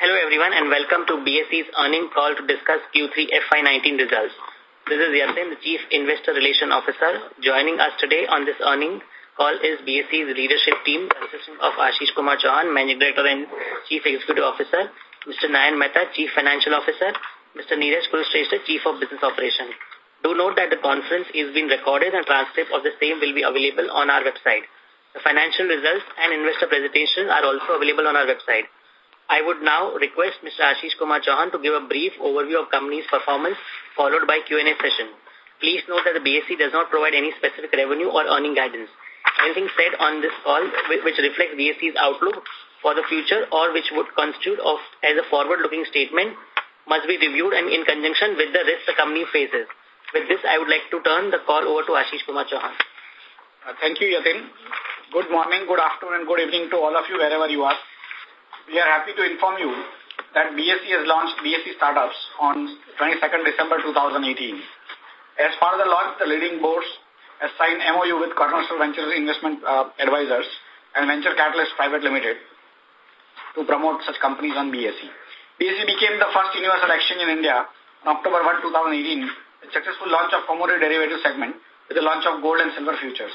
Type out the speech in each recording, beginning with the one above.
Hello everyone and welcome to BSE's earning call to discuss Q3 FY19 results. This is Yatin, the Chief Investor Relation Officer. Joining us today on this earning call is BSE's leadership team consisting of Ashish Kumar Chauhan, Managing Director and Chief Executive Officer, Mr. Nayan Mehta, Chief Financial Officer, Mr. Neeraj Kulshrestha, Chief of Business Operations. Do note that the conference is being recorded and transcript of the same will be available on our website. The financial results and investor presentations are also available on our website. I would now request Mr. Ashish Kumar Chauhan to give a brief overview of company's performance followed by Q&A session. Please note that the BSE does not provide any specific revenue or earning guidance. Anything said on this call which reflects BSE's outlook for the future or which would constitute of as a forward-looking statement must be reviewed and in conjunction with the risks the company faces. With this, I would like to turn the call over to Ashish Kumar Chauhan. Uh, thank you, Yatin. Good morning, good afternoon, and good evening to all of you wherever you are we are happy to inform you that BSE has launched BSE Startups on 22nd December 2018. As part of the launch, the leading boards has signed MOU with Cornerstone Ventures Investment uh, Advisors and Venture Catalyst Private Limited to promote such companies on BSE. BSE became the first universal exchange in India on October 1, 2018, with successful launch of commodity derivative segment with the launch of gold and silver futures.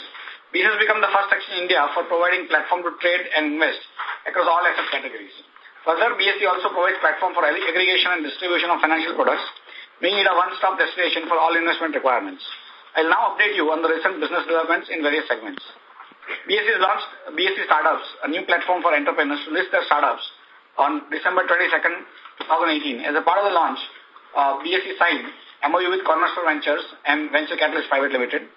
BSE has become the first exchange in India for providing platform to trade and invest across all asset categories. Further, BSE also provides platform for aggregation and distribution of financial products, making it a one-stop destination for all investment requirements. I'll now update you on the recent business developments in various segments. BSE has launched BSE Startups, a new platform for entrepreneurs to list their startups on December 22nd, 2018. As a part of the launch, uh, BSE signed MOU with Cornerstone Ventures and Venture Catalyst Private Limited.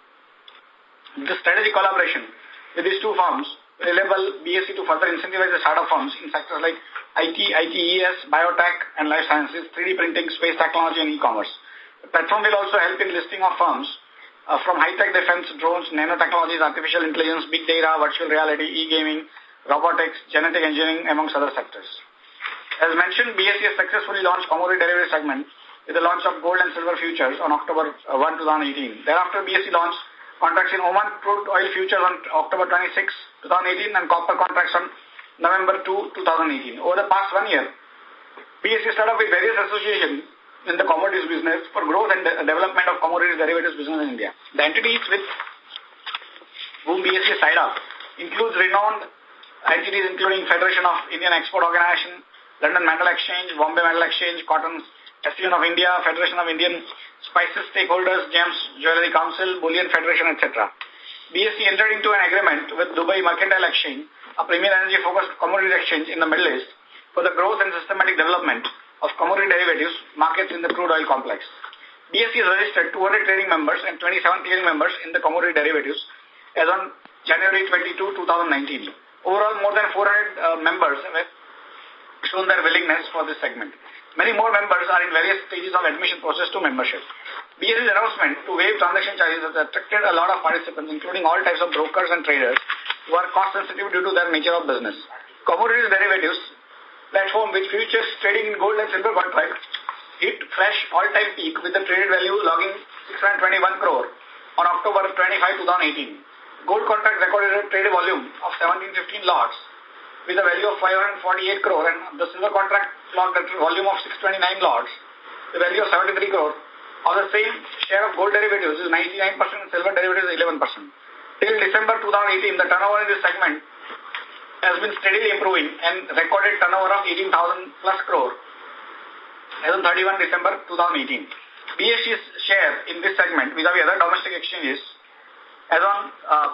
The strategic collaboration with these two firms will enable BSE to further incentivize the startup firms in sectors like IT, ITES, biotech, and life sciences, 3D printing, space technology, and e-commerce. The platform will also help in listing of firms uh, from high-tech defense, drones, nanotechnologies, artificial intelligence, big data, virtual reality, e-gaming, robotics, genetic engineering, amongst other sectors. As mentioned, BSE has successfully launched commodity derivative segment with the launch of gold and silver futures on October uh, 1, 2018. Thereafter, BSE launched contracts in Oman crude oil futures on October 26, 2018 and copper contracts on November 2, 2018. Over the past one year, BSE started with various associations in the commodities business for growth and de development of commodities derivatives business in India. The entities with whom BSE signed up includes renowned entities including Federation of Indian Export Organization, London Metal Exchange, Bombay Metal Exchange, Cotton Association of India, Federation of Indian Spices Stakeholders, Gems Jewelry Council, Bullion Federation, etc. BSE entered into an agreement with Dubai Mercantile Exchange, a premier energy-focused commodity exchange in the Middle East, for the growth and systematic development of commodity derivatives markets in the crude oil complex. BSE has registered 200 trading members and 27 clearing members in the commodity derivatives as on January 22, 2019. Overall, more than 400 uh, members have shown their willingness for this segment. Many more members are in various stages of admission process to membership. BSE's announcement to waive transaction charges has attracted a lot of participants, including all types of brokers and traders who are cost sensitive due to their nature of business. Commodities derivatives platform with futures trading in gold and silver contracts hit fresh all-time peak with the traded value logging 621 crore on October 25, 2018. Gold contract recorded a traded volume of 1715 lots with a value of 548 crore and the silver contract a volume of 629 lots, the value of 73 crore. on the same share of gold derivatives is 99% and silver derivatives is 11%. Till December 2018, the turnover in this segment has been steadily improving and recorded turnover of 18,000 plus crore as on 31 December 2018. BSE's share in this segment vis-a-vis -vis other domestic exchanges as on uh,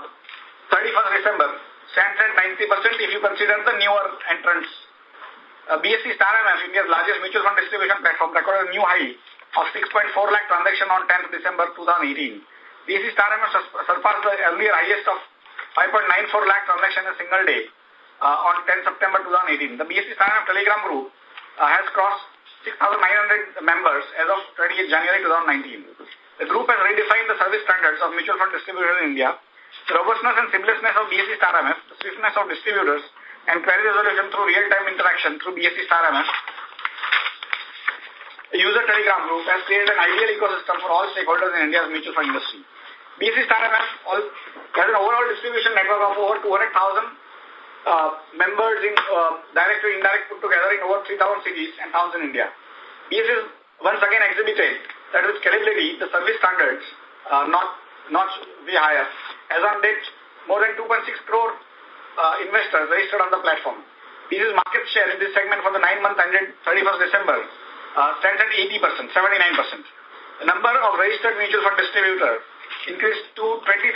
31st December stands at 90% if you consider the newer entrants. Uh, BSE Star MF, India's largest mutual fund distribution platform, recorded a new high of 6.4 lakh transaction on 10th December 2018. BSE Star MF surpassed the earlier highest of 5.94 lakh transaction in a single day uh, on 10 September 2018. The BSE Star MF Telegram group uh, has crossed 6,900 members as of 28 January 2019. The group has redefined the service standards of mutual fund distribution in India the robustness and seamlessness of BSE Star MF, the swiftness of distributors, and query resolution through real-time interaction through BSE Star MF, a user telegram group has created an ideal ecosystem for all stakeholders in India's mutual fund industry. BSE Star all, has an overall distribution network of over 200,000 uh, members in uh, direct to indirect put together in over 3,000 cities and towns in India. BS is once again exhibited that with credibility, the service standards uh, not not way higher. As on date, more than 2.6 crore uh, investors registered on the platform. BS's market share in this segment for the nine months ended 31st December uh, stands at 80%, 79%. The number of registered mutual fund distributors increased to 20,082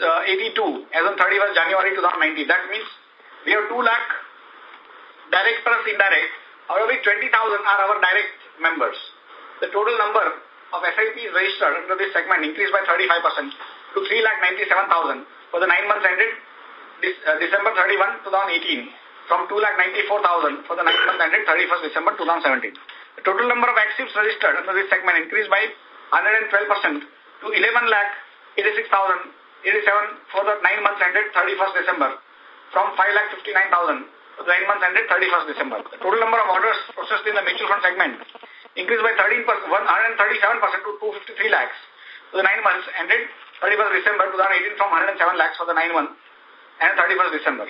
uh, as on 31st January 2019. That means we have 2 lakh direct plus indirect. However, 20,000 are our direct members. The total number of SIPs registered under this segment increased by 35% to 3,97,000 for the nine months ended Uh, December 31, 2018 from 2,94,000 for the nine months ended 31st December 2017. The total number of actives registered under this segment increased by 112% to 11 lakh 86,087 for the nine months ended 31st December from 5 lakh 59,000 for the nine months ended 31st December. The total number of orders processed in the mutual fund segment increased by 13%, 137% to 253 lakhs for the nine months ended 31st December 2018 from 107 lakhs for the nine months and 31st December.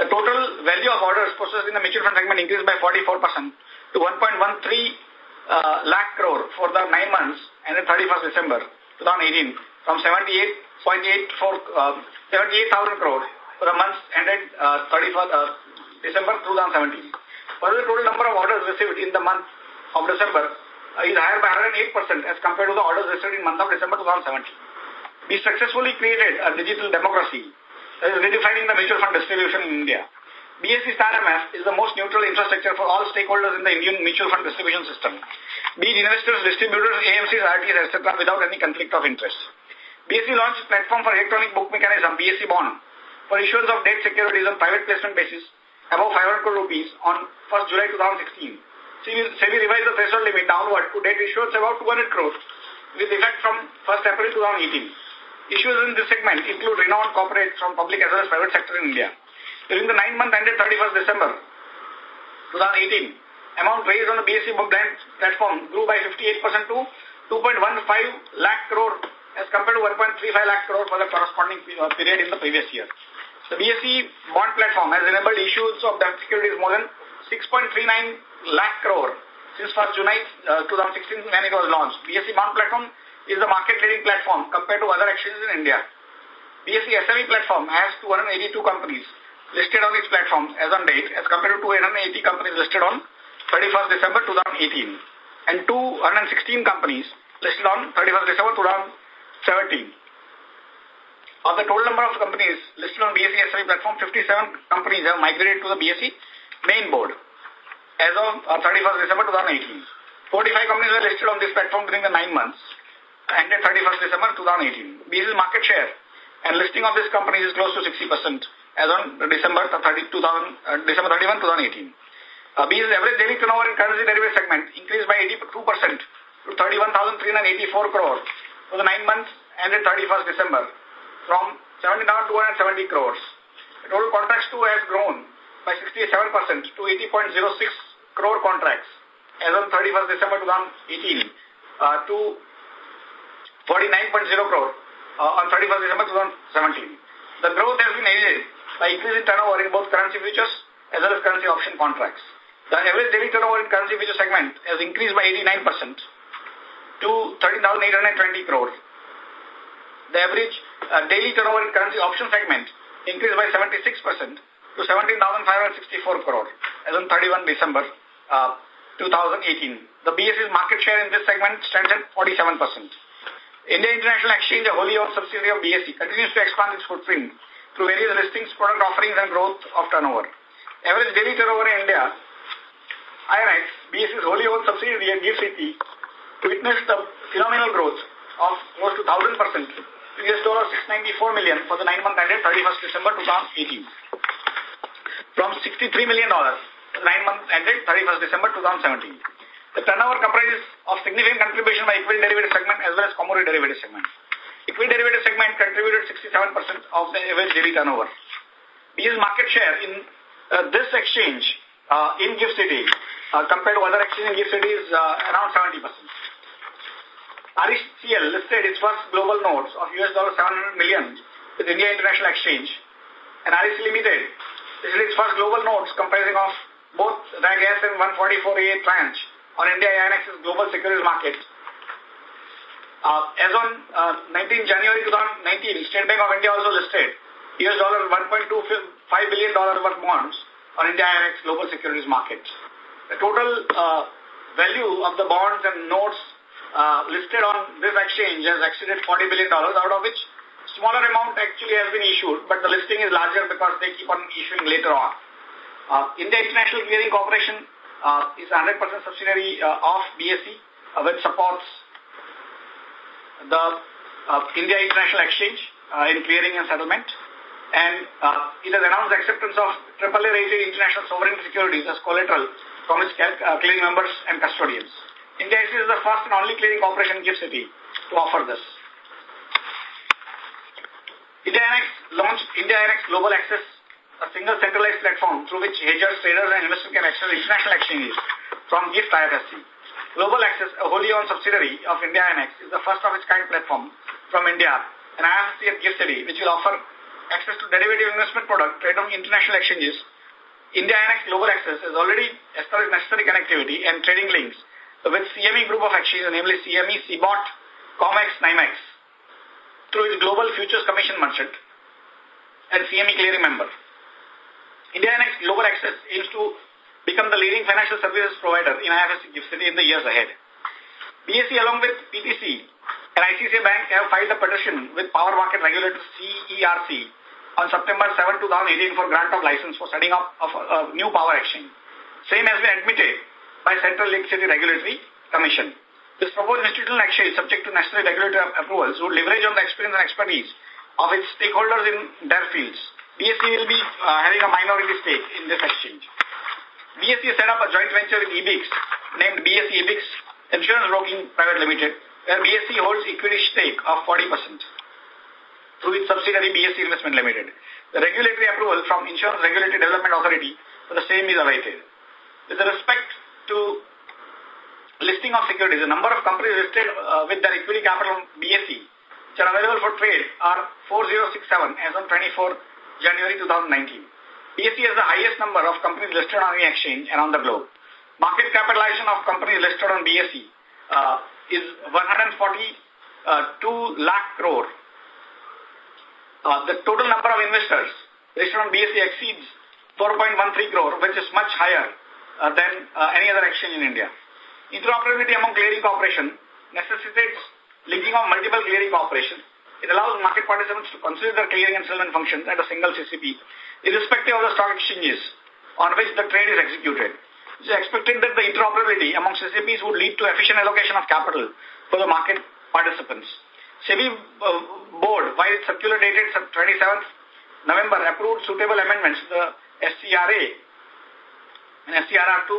The total value of orders processed in the mutual fund segment increased by 44% to 1.13 uh, lakh crore for the nine months and ended 31st December 2018 from 78.84 uh, 78,000 crore for the months ended uh, 31st uh, December 2017. Further, the total number of orders received in the month of December uh, is higher by 108% as compared to the orders received in month of December 2017. We successfully created a digital democracy redefining the mutual fund distribution in India. BSE Star MF is the most neutral infrastructure for all stakeholders in the Indian mutual fund distribution system, be it investors, distributors, AMCs, RTs, etc., without any conflict of interest. BSE launched platform for electronic book mechanism, BSE Bond, for issuance of debt securities on private placement basis above 500 crore rupees on 1st July 2016. SEBI revised the threshold limit downward to debt issuance about 200 crores with effect from 1st April 2018. Issues in this segment include renowned corporates from public as well as private sector in India. During the nine month ended 31st December 2018, amount raised on the BSE book platform grew by 58% to 2.15 lakh crore as compared to 1.35 lakh crore for the corresponding uh, period in the previous year. The BSE bond platform has enabled issues of debt securities more than 6.39 lakh crore since 1st July uh, 2016 when it was launched. BSE bond platform is the market leading platform compared to other exchanges in India. BSE SME platform has 282 companies listed on its platform as on date as compared to 280 companies listed on 31st December 2018 and 216 companies listed on 31st December 2017. Of the total number of companies listed on BSE SME platform, 57 companies have migrated to the BSE main board as of uh, 31st December 2018. 45 companies were listed on this platform during the nine months ended 31st December 2018. BSE's market share and listing of this company is close to 60% as on December 30, 2000, uh, December 31, 2018. Uh, BSE's average daily turnover in currency derivative segment increased by 82% to 31,384 crore for the nine months ended 31st December from 70,270 crores. Total contracts too has grown by 67% to 80.06 crore contracts as on 31st December 2018 uh, to 49.0 crore uh, on 31st December 2017. The growth has been aided by increasing turnover in both currency futures as well as currency option contracts. The average daily turnover in currency futures segment has increased by 89% to 13,820 crores the average uh, daily turnover in currency option segment increased by 76% to 17,564 crore as on 31 December uh, 2018. The BSE's market share in this segment stands at 47%. India International Exchange, a wholly owned subsidiary of BSE, continues to expand its footprint through various listings, product offerings, and growth of turnover. Average daily turnover in India, INX, BSE's wholly owned subsidiary at witnessed the phenomenal growth of close to 1,000% US dollar 694 million for the nine month ended 31st December 2018. From 63 million dollars the nine month ended 31st December 2017. The turnover comprises of significant contribution by equity derivative segment as well as commodity derivative segment. Equity derivative segment contributed 67% of the average daily turnover. BS market share in uh, this exchange uh, in GIFT City uh, compared to other exchanges in GIFT City is uh, around 70%. RECL listed its first global notes of US dollar 700 million with India International Exchange and REC Limited issued its first global notes comprising of both Reg S and 144A tranche on India INX's global securities market. Uh, as on uh, 19 January 2019, State Bank of India also listed US dollar 1.25 billion dollar worth bonds on India INX global securities market. The total uh, value of the bonds and notes uh, listed on this exchange has exceeded $40 billion, out of which smaller amount actually has been issued, but the listing is larger because they keep on issuing later on. Uh, India International Clearing Corporation uh, is a 100% subsidiary uh, of BSE, uh, which supports the uh, India International Exchange uh, in clearing and settlement. And uh, it has announced the acceptance of AAA rated international sovereign securities as collateral from its uh, clearing members and custodians. India is the first and only clearing corporation in GIFT City to offer this. India INX launched India INX Global Access, a single centralized platform through which hedgers, traders, and investors can access international exchanges from GIFT IFSC. Global Access, a wholly owned subsidiary of India INX, is the first of its kind platform from India, an IFSC at GIFT City, which will offer access to derivative investment product traded on international exchanges. India INX Global Access has already established necessary connectivity and trading links with CME group of exchanges, namely CME, CBOT, COMEX, NYMEX, through its Global Futures Commission merchant and CME clearing member. India INX Global Access aims to become the leading financial services provider in IFSC City in the years ahead. BSE along with PTC and ICICI Bank have filed a petition with power market regulator CERC on September 7, 2018 for grant of license for setting up of a, new power exchange. Same has been admitted by Central Electricity Regulatory Commission. This proposed institutional exchange, is subject to necessary regulatory approvals, would leverage on the experience and expertise of its stakeholders in their fields. BSE will be uh, having a minority stake in this exchange. BSE set up a joint venture with EBIX named BSE EBIX Insurance Broking Private Limited, where BSE holds equity stake of 40% through its subsidiary BSE Investment Limited. The regulatory approval from Insurance Regulatory Development Authority for the same is awaited. With respect to listing of securities, the number of companies listed uh, with their equity capital on BSE which are available for trade are 4067 as on 24 January 2019. BSE has the highest number of companies listed on the exchange and on the globe. Market capitalization of companies listed on BSE uh, is 142 uh, lakh crore. Uh, the total number of investors listed on BSE exceeds 4.13 crore, which is much higher uh, than uh, any other exchange in India. Interoperability among clearing corporations necessitates linking of multiple clearing corporations. It allows market participants to consider their clearing and settlement functions at a single CCP, irrespective of the stock exchanges on which the trade is executed. It is expected that the interoperability among CCPs would lead to efficient allocation of capital for the market participants. SEBI uh, board, while its circular dated 27th November, approved suitable amendments to the SCRA and SCRR to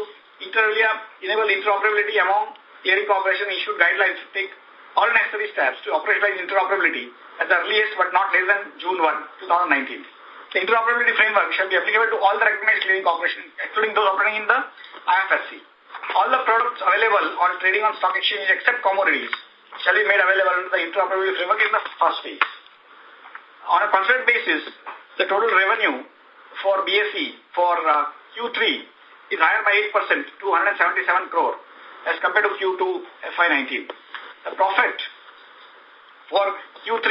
enable interoperability among clearing corporations issued guidelines to take all necessary steps to operationalize interoperability at the earliest but not less than June 1, 2019. The interoperability framework shall be applicable to all the recognized clearing corporations, including those operating in the IFSC. All the products available on trading on stock exchanges except commodities shall be made available under the interoperability framework in the first phase. On a constant basis, the total revenue for BSE for uh, Q3 is higher by 8% to 177 crore as compared to Q2 FY19. The profit for Q3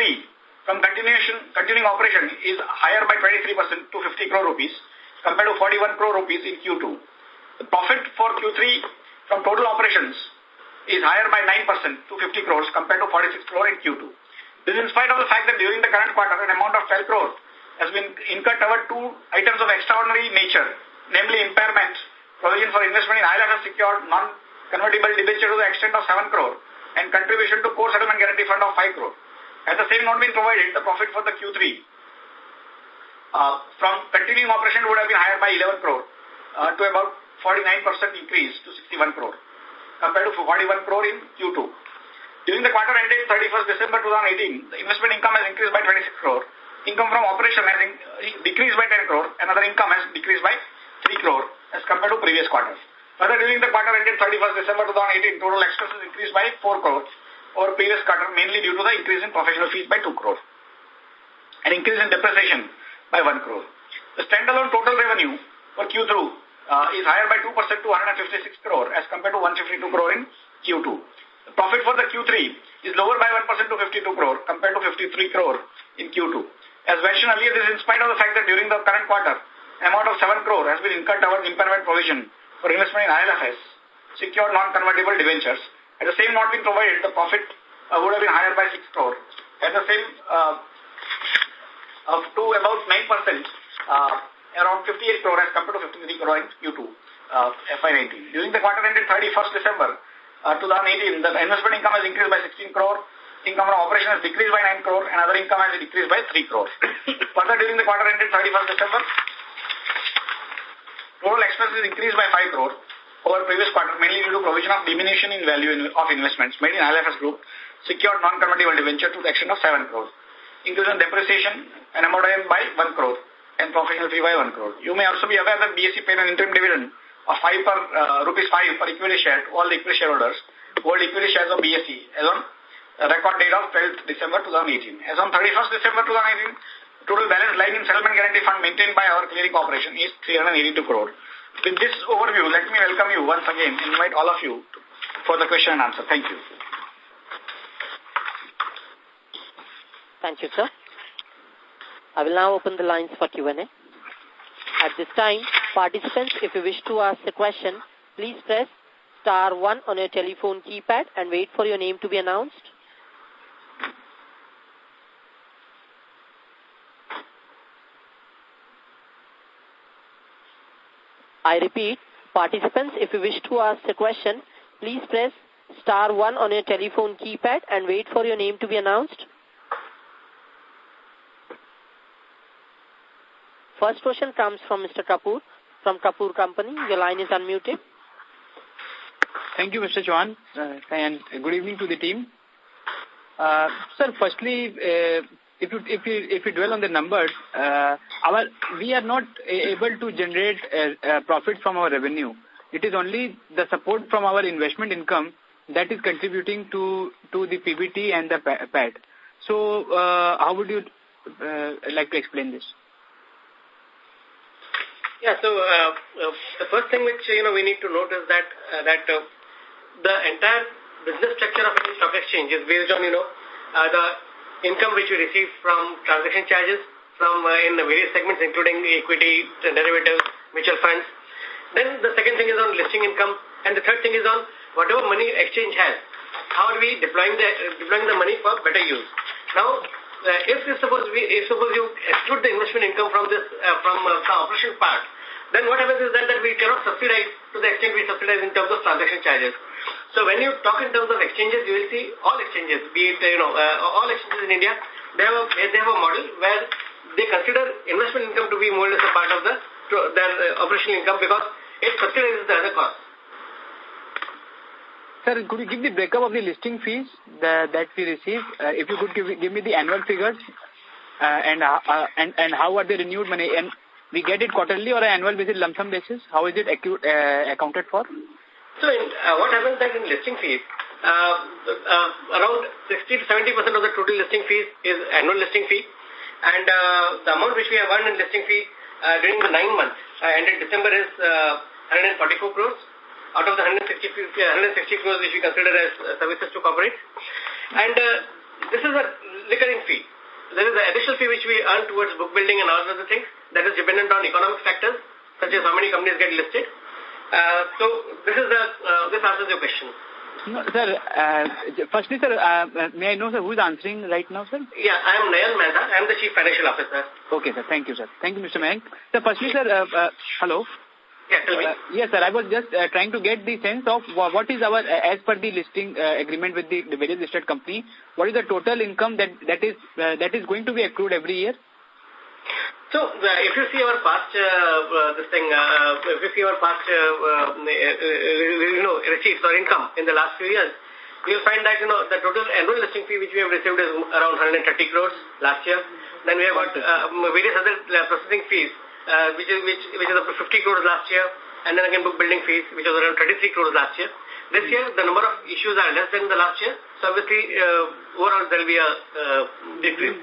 from continuation, continuing operation is higher by 23% to 50 crore rupees compared to 41 crore rupees in Q2. The profit for Q3 from total operations is higher by 9% to 50 crores compared to 46 crore in Q2. This is in spite of the fact that during the current quarter, an amount of 12 crore has been incurred toward two items of extraordinary nature, namely impairment, provision for investment in ILFS secured non-convertible debenture to the extent of 7 crore, and contribution to core settlement guarantee fund of 5 crore. Had the same not been provided, the profit for the Q3 uh, from continuing operation would have been higher by 11 crore uh, to about 49% increase to 61 crore compared to 41 crore in Q2. During the quarter ended 31st December 2018, the investment income has increased by 26 crore. Income from operation has decreased by 10 crore. Another income has decreased by 3 crore as compared to previous quarters. Further, during the quarter ended 31st December 2018, total expenses increased by 4 crore over previous quarter, mainly due to the increase in professional fees by 2 crore. An increase in depreciation by 1 crore. The standalone total revenue for Q2 uh, is higher by 2% to 156 crore as compared to 152 crore in Q2. The profit for the Q3 is lower by 1% to 52 crore compared to 53 crore in Q2. As mentioned earlier, this is in spite of the fact that during the current quarter, amount of 7 crore has been incurred towards impairment provision for investment in ILFS, secured non-convertible debentures. At the same not been provided, the profit uh, would have been higher by 6 crore. At the same, uh, of to about 9%, uh, around 58 crore as compared to 53 crore in Q2 uh, FY19. During the quarter ended 31st December uh, 2018, the investment income has increased by 16 crore, income from operation has decreased by 9 crore, and other income has decreased by 3 crore. Further, during the quarter ended 31st December, total expenses increased by 5 crore over previous quarter, mainly due to provision of diminution in value in, of investments made in ILFS Group, secured non-convertible debenture to the extent of 7 crore. Increase in depreciation and amortization by 1 crore and professional fee by 1 crore. You may also be aware that BSE paid an interim dividend of 5 per, uh, rupees 5 per equity share to all equity shareholders who hold equity shares of BSE as on record date of 12th December 2018. As on 31st December 2018, total balance lying in settlement guarantee fund maintained by our clearing corporation is 382 crore. With this overview, let me welcome you once again and invite all of you for the question and answer. Thank you. Thank you, sir. I will now open the lines for Q&A. At this time, participants, if you wish to ask a question, please press star 1 on your telephone keypad and wait for your name to be announced. I repeat, participants, if you wish to ask a question, please press star 1 on your telephone keypad and wait for your name to be announced. First question comes from Mr. Kapoor from Kapoor Company. Your line is unmuted. Thank you, Mr. Chauhan, uh, and good evening to the team. Uh, sir, firstly, uh, if you if you if you dwell on the numbers, uh, our we are not able to generate a, a profit from our revenue. It is only the support from our investment income that is contributing to to the PBT and the PAT. So, uh, how would you uh, like to explain this? Yeah, so uh, uh, the first thing which you know we need to note is that uh, that uh, the entire business structure of any stock exchange is based on you know uh, the income which we receive from transaction charges from uh, in the various segments including equity, derivatives, mutual funds. Then the second thing is on listing income and the third thing is on whatever money exchange has. How are we deploying the, uh, deploying the money for better use? Now, uh, if suppose we, if suppose you exclude the investment income from this, uh, from uh, the operation part, then what happens is that, that we cannot subsidize to the extent we subsidize in terms of transaction charges. So when you talk in terms of exchanges, you will see all exchanges, be it, you know, uh, all exchanges in India, they have, a, they have a model where they consider investment income to be more or less a part of the their uh, operational income because it subsidizes the other costs. Sir, could you give the breakup of the listing fees that, that we receive? Uh, if you could give, give me the annual figures uh, and, uh, uh, and and how are they renewed money? And we get it quarterly or annual basis, lump sum basis? How is it uh, accounted for? So in, uh, what happens that in listing fees, uh, uh, around 60 to 70 percent of the total listing fees is annual listing fee, and uh, the amount which we have earned in listing fee uh, during the nine months uh, ended December is uh, 144 crores out of the 160, 160 crores which we consider as uh, services to corporate. And uh, this is a recurring fee. There is an additional fee which we earn towards book building and all other things that is dependent on economic factors such as how many companies get listed. Uh, so this is the uh, this answers your question. No, sir, uh, firstly, sir, uh, may I know, sir, who is answering right now, sir? Yeah, I am Nayan Mehta. I am the Chief Financial Officer. Okay, sir. Thank you, sir. Thank you, Mr. Mayank. Sir, firstly, sir, uh, uh, hello. Yeah, tell me. Uh, yes, sir. I was just uh, trying to get the sense of what is our, uh, as per the listing uh, agreement with the, the various listed company, what is the total income that that is uh, that is going to be accrued every year? So, uh, if you see our past, uh, uh, this thing, uh, if you see our past, uh, uh, you know, receipts or income in the last few years, you'll find that, you know, the total annual listing fee which we have received is around 130 crores last year. Then we have got uh, various other uh, processing fees, uh, which is which which is up to 50 crores last year, and then again book building fees, which was around 33 crores last year. This year, the number of issues are less than the last year, so obviously, uh, overall there will be a uh, decrease.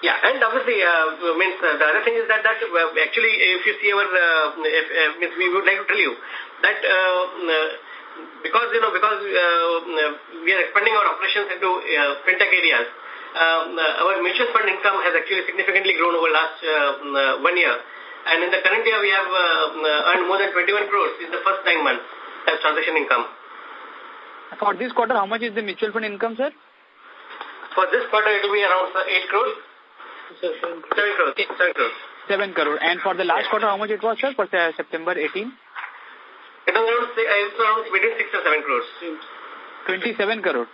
Revenue from mutual. Yeah, and obviously, uh, means uh, the other thing is that that uh, actually, if you see our, uh, if, uh, means we would like to tell you that uh, uh because you know because uh, we are expanding our operations into uh, fintech areas, um, uh, our mutual fund income has actually significantly grown over last uh, uh, one year, and in the current year we have uh, earned more than 21 crores in the first nine months as transaction income. For this quarter, how much is the mutual fund income, sir? For this quarter, it will be around 8 crores. Seven crores. Seven crores. Seven crore. And for the last quarter, how much it was, sir, for uh, September 18? It was around, around between 6 and 7 crores. 27 crore.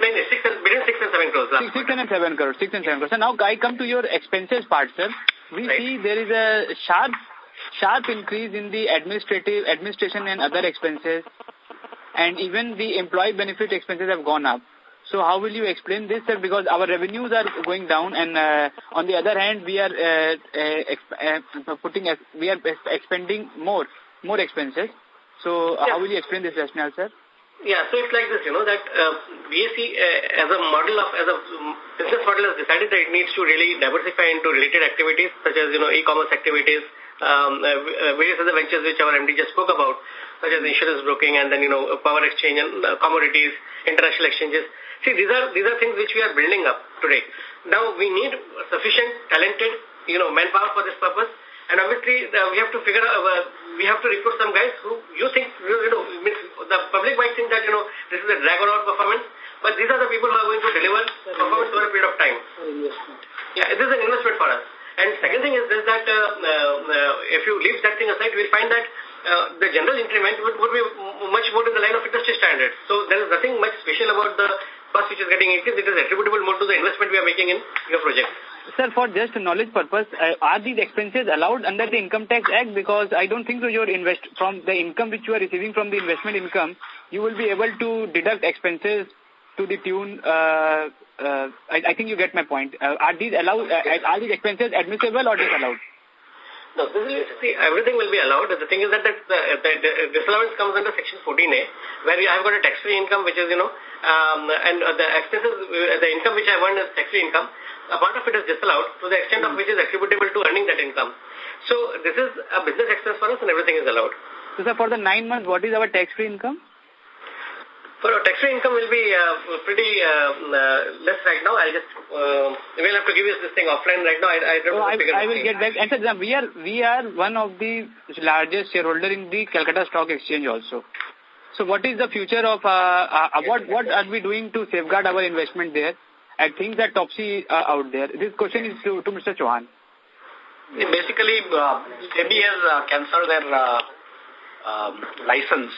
No, no, six and, between 6 and 7 crores. Six, six and 7 crore. 6 and 7 crore. So now I come to your expenses part, sir. We Right. see there is a sharp sharp increase in the administrative, administration and other expenses. And even the employee benefit expenses have gone up. So how will you explain this, sir? Because our revenues are going down, and uh, on the other hand, we are uh, uh, uh, putting we are expending more more expenses. So Yeah. how will you explain this rationale, sir? Yeah, so it's like this, you know, that uh, uh, as a model of, as a business model has decided that it needs to really diversify into related activities such as, you know, e-commerce activities, um, uh, uh, various other ventures which our MD just spoke about, such as insurance broking and then, you know, power exchange and uh, commodities, international exchanges. See, these are, these are things which we are building up today. Now, we need sufficient, talented, you know, manpower for this purpose. And obviously, the, we have to figure out, uh, we have to recruit some guys who you think, you, know, the public might think that, you know, this is a drag on our performance, but these are the people who are going to deliver performance over a period of time. Yeah, this is an investment for us. And second thing is this that uh, uh, if you leave that thing aside, we'll find that uh, the general increment would, would be much more in the line of industry standards. So there is nothing much special about the cost which is getting increased. It is attributable more to the investment we are making in your project. Sir, for just knowledge purpose, uh, are these expenses allowed under the Income Tax Act? Because I don't think so your invest from the income which you are receiving from the investment income, you will be able to deduct expenses to the tune, uh, uh, I, I think you get my point. Uh, are these allowed, uh, are these expenses admissible or disallowed? No, this is, see, everything will be allowed. The thing is that the, the, the disallowance comes under Section 14A, where we, I've got a tax-free income, which is, you know, um, and the expenses, uh, the income which I earned is tax-free income. A part of it is disallowed to the extent of which is attributable to earning that income. So this is a business expense for us and everything is allowed. So, sir, for the nine months, what is our tax-free income? For our tax-free income will be uh, pretty uh, uh, less right now. I'll just, uh, we'll have to give you this thing offline right now. I, I don't know I. I will get back. And sir, we are, we are one of the largest shareholder in the Calcutta Stock Exchange also. So what is the future of, uh, uh, what, what are we doing to safeguard our investment there? And things are topsy uh, out there. This question is to, to Mr. Chauhan. Basically, uh, SEBI has uh, cancelled their uh, um, license.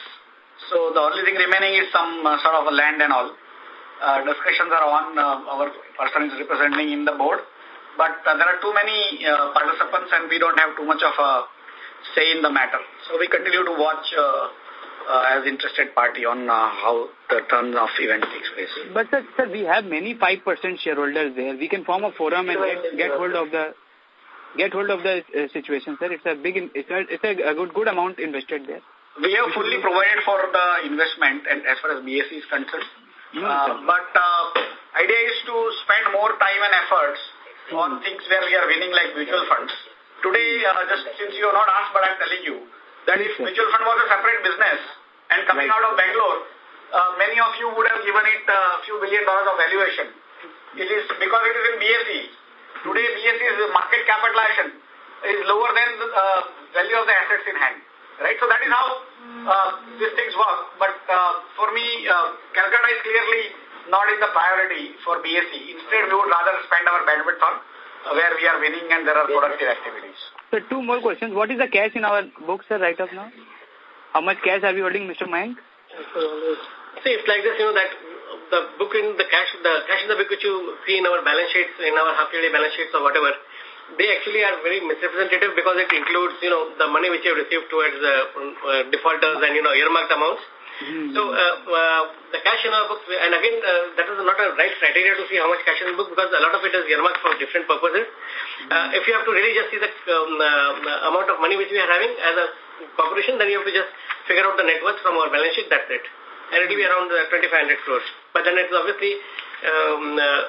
So the only thing remaining is some uh, sort of land and all. Uh, discussions are on. Uh, our person is representing in the board. But there are too many participants and we don't have too much of a say in the matter. So we continue to watch as interested party on how the turn of event takes place. But sir, sir, we have many 5% shareholders there. We can form a forum and get, get hold of the get hold of the situation, sir. It's a big, it's a, it's a good, good amount invested there. We have fully provided for the investment and as far as BSE is concerned. Uh, but uh, idea is to spend more time and efforts on things where we are winning like mutual funds. Today, uh, just since you have not asked, but I'm telling you, that if mutual fund was a separate business and coming Right. out of Bangalore, uh, many of you would have given it a few billion dollars of valuation. It is because it is in BSE. Today, BSE's market capitalization is lower than the uh, value of the assets in hand. Right? So that is how uh, these things work. But uh, for me, uh, Calcutta is clearly not in the priority for BSE. Instead, we would rather spend our bandwidth on uh, where we are winning and there are productive activities. So two more questions. What is the cash in our books, sir, right up now? How much cash are we holding, Mr. Mayank? See, it's like this, you know, that the book in the cash, the cash in the book which you see in our balance sheets, in our half-yearly balance sheets or whatever, they actually are very misrepresentative because it includes, you know, the money which you have received towards uh, uh, defaulters and, you know, earmarked amounts. So, uh, uh, the cash in our books, and again, uh, that is not a right criteria to see how much cash in the book because a lot of it is earmarked for different purposes. Uh, if you have to really just see the um, uh, amount of money which we are having as a corporation, then you have to just figure out the net worth from our balance sheet, that's it. And it will be around uh, 2500 crores. But then it's obviously um, uh,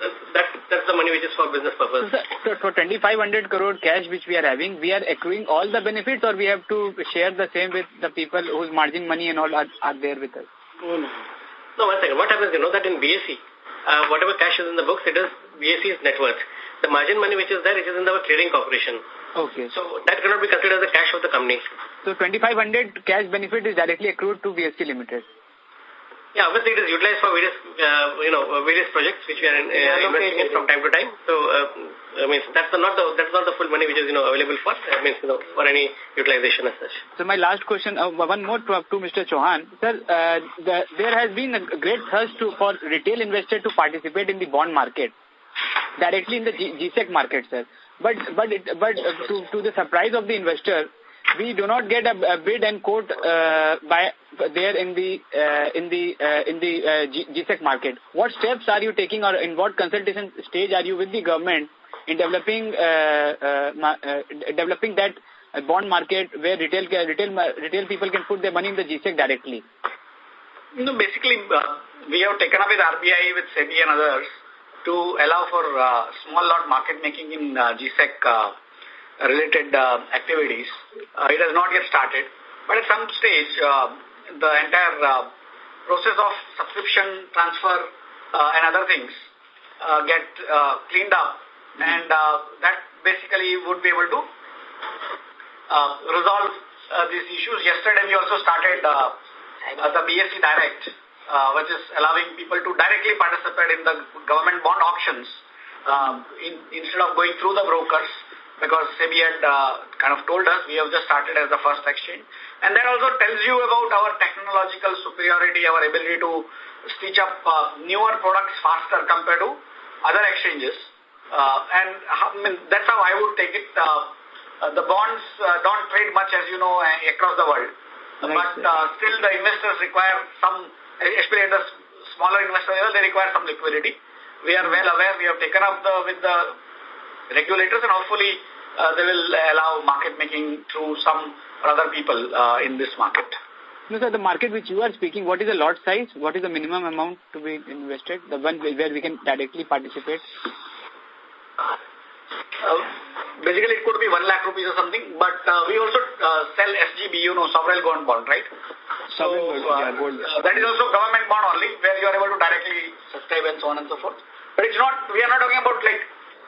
that, that's the money which is for business purpose. So, so, 2,500 crore cash which we are having, we are accruing all the benefits or we have to share the same with the people whose margin money and all are, are there with us? No, no, one second. What happens, you know, that in BSE, uh, whatever cash is in the books, it is BSE's net worth. The margin money which is there, it is in our clearing corporation. Okay. So that cannot be considered as the cash of the company. So 2500 cash benefit is directly accrued to BSE Limited. Yeah, obviously it is utilized for various, uh, you know, various projects which we are in, uh, investing in from time to time. So, uh, I mean, that's the, not the that's not the full money which is you know available for. I mean, you know, for any utilization as such. So my last question, uh, one more to, to Mr. Chauhan, sir. Uh, the, there has been a great thirst to, for retail investor to participate in the bond market directly in the G GSEC market, sir. But but it, but uh, to to the surprise of the investor, we do not get a, a bid and quote uh, by there in the uh, in the uh, in the uh, G GSEC market. What steps are you taking, or in what consultation stage are you with the government in developing uh, uh, uh, developing that bond market where retail retail retail people can put their money in the GSEC directly? No, basically, uh, we have taken up with RBI, with SEBI and others to allow for uh, small lot market making in uh, GSEC uh, related uh, activities. Uh, it has not yet started, but at some stage, uh, the entire uh, process of subscription, transfer, uh, and other things uh, get uh, cleaned up, and uh, that basically would be able to uh, resolve uh, these issues. Yesterday, we also started uh, uh, the BSE Direct, uh, which is allowing people to directly participate in the government bond auctions um, in, instead of going through the brokers because SEBI had uh, kind of told us we have just started as the first exchange. And that also tells you about our technological superiority, our ability to stitch up uh, newer products faster compared to other exchanges. Uh, and I mean, that's how I would take it. Uh, uh, the bonds uh, don't trade much, as you know, uh, across the world. But uh, still the investors require some, especially the smaller investors, they require some liquidity. We are well aware. We have taken up the, with the regulators and hopefully uh, they will allow market making through some other people uh, in this market. No, sir, the market which you are speaking, what is the lot size? What is the minimum amount to be invested? The one where we can directly participate? Uh, basically, it could be 1 lakh rupees or something, but uh, we also uh, sell SGB, you know, sovereign gold bond, right? So, gold. Uh, that is also government bond only, where you are able to directly subscribe and so on and so forth. But it's not, we are not talking about like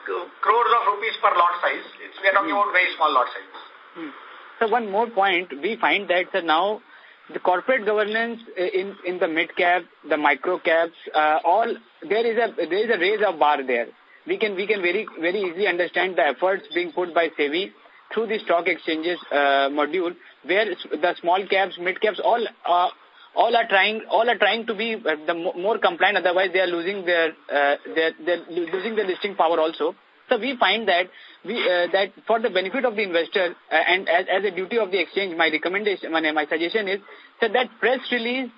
crores of rupees per lot size. It's, we are talking about very small lot sizes. Hmm. So one more point, we find that now the corporate governance in in the mid cap, the micro caps, uh, all there is a there is a raise of bar there. We can we can very very easily understand the efforts being put by SEBI through the stock exchanges uh, module, where the small caps, mid caps, all uh, all are trying all are trying to be uh, the more compliant otherwise they are losing their uh, their they're losing their listing power also. So we find that we uh, that for the benefit of the investor uh, and as, as a duty of the exchange my recommendation my, my suggestion is that that press release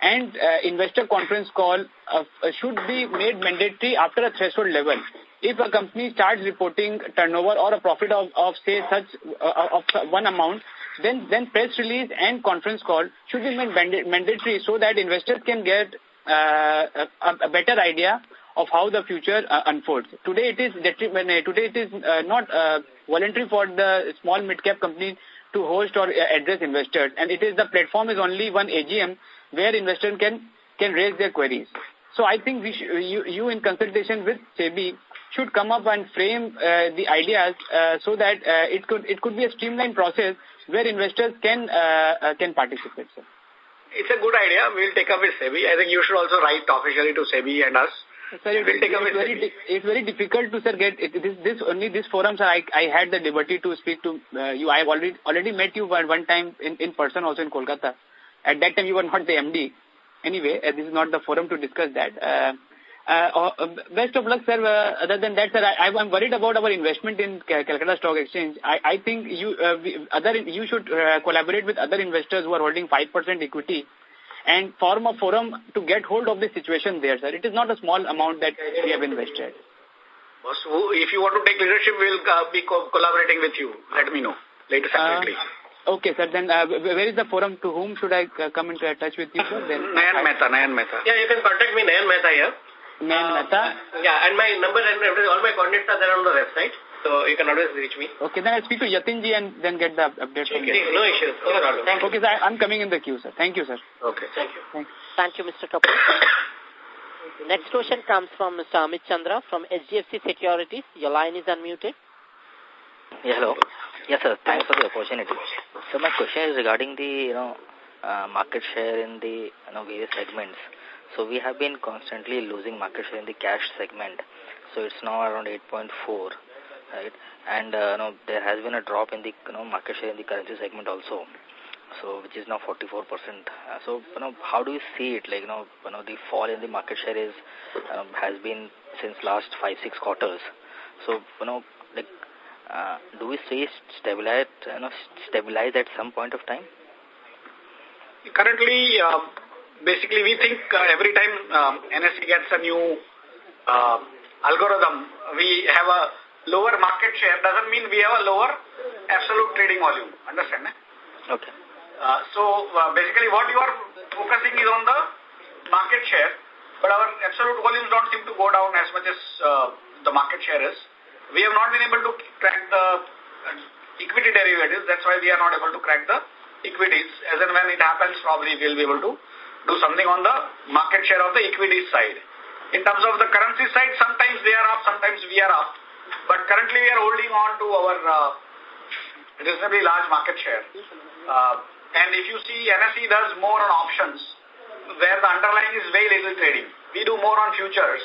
and uh, investor conference call uh, should be made mandatory after a threshold level. If a company starts reporting turnover or a profit of, of say such uh, of one amount then then press release and conference call should be made mandatory so that investors can get uh, a, a, better idea of how the future uh, unfolds. Today it is today it is uh, not uh, voluntary for the small mid cap company to host or uh, address investors, and it is the platform is only one AGM where investors can can raise their queries. So I think we you you in consultation with SEBI should come up and frame uh, the ideas uh, so that uh, it could it could be a streamlined process where investors can uh, uh, can participate. Sir. It's a good idea. We'll take up with SEBI. I think you should also write officially to SEBI and us. Sir, it, we'll take up with very, it's very difficult to sir get it, this this only this forum sir I I had the liberty to speak to uh, you I have already already met you one, one time in in person also in Kolkata at that time you were not the MD anyway uh, this is not the forum to discuss that uh, uh, uh, best of luck, sir. Uh, other than that, sir, I, I'm worried about our investment in Calcutta Stock Exchange. I, I think you uh, we, other you should uh, collaborate with other investors who are holding 5% equity and form a forum to get hold of the situation there, sir. It is not a small amount that we have invested. So if you want to take leadership, we'll uh, be co collaborating with you. Let me know later separately. Uh, okay, sir. Then uh, where is the forum? To whom should I uh, come into touch with you, sir? Then Nayan Mehta, Nayan Mehta. Yeah, you can contact me, Nayan Mehta here. Main uh, Mehta? Yeah, and my number and all my coordinates are there on the website. So you can always reach me. Okay, then I'll speak to Yatin ji and then get the update from you. No issues. No problem. Thank okay, sir, I'm coming in the queue, sir. Thank you, sir. Okay, thank you. Thank, thank you, Mr. Kapoor. Next question comes from Mr. Amit Chandra from HDFC Securities. Your line is unmuted. Yeah, hello. Yes, sir. Thanks for the opportunity. So my question is regarding the, you know, uh, market share in the, you know, various segments. So we have been constantly losing market share in the cash segment. So it's now around 8.4, right? And, uh, you know, there has been a drop in the, you know, market share in the currency segment also. So, which is now 44%. Uh, so, you know, how do you see it? Like, you know, you know, the fall in the market share is, um, has been since last five, six quarters. So, you know, like, uh, do we see stabilize, you know, stabilize at some point of time? Currently, uh, basically, we think uh, every time um, NSE gets a new uh, algorithm, we have a lower market share. Doesn't mean we have a lower absolute trading volume. Understand? Eh? Okay. Uh, so, uh, basically, what you are focusing is on the market share, but our absolute volumes don't seem to go down as much as uh, the market share is. We have not been able to crack the uh, equity derivatives. That's why we are not able to crack the equities. As and when it happens, probably we'll be able to do something on the market share of the equities side. In terms of the currency side, sometimes they are up, sometimes we are up. But currently we are holding on to our uh, reasonably large market share. Uh, and if you see, NSE does more on options, where the underlying is very little trading. We do more on futures.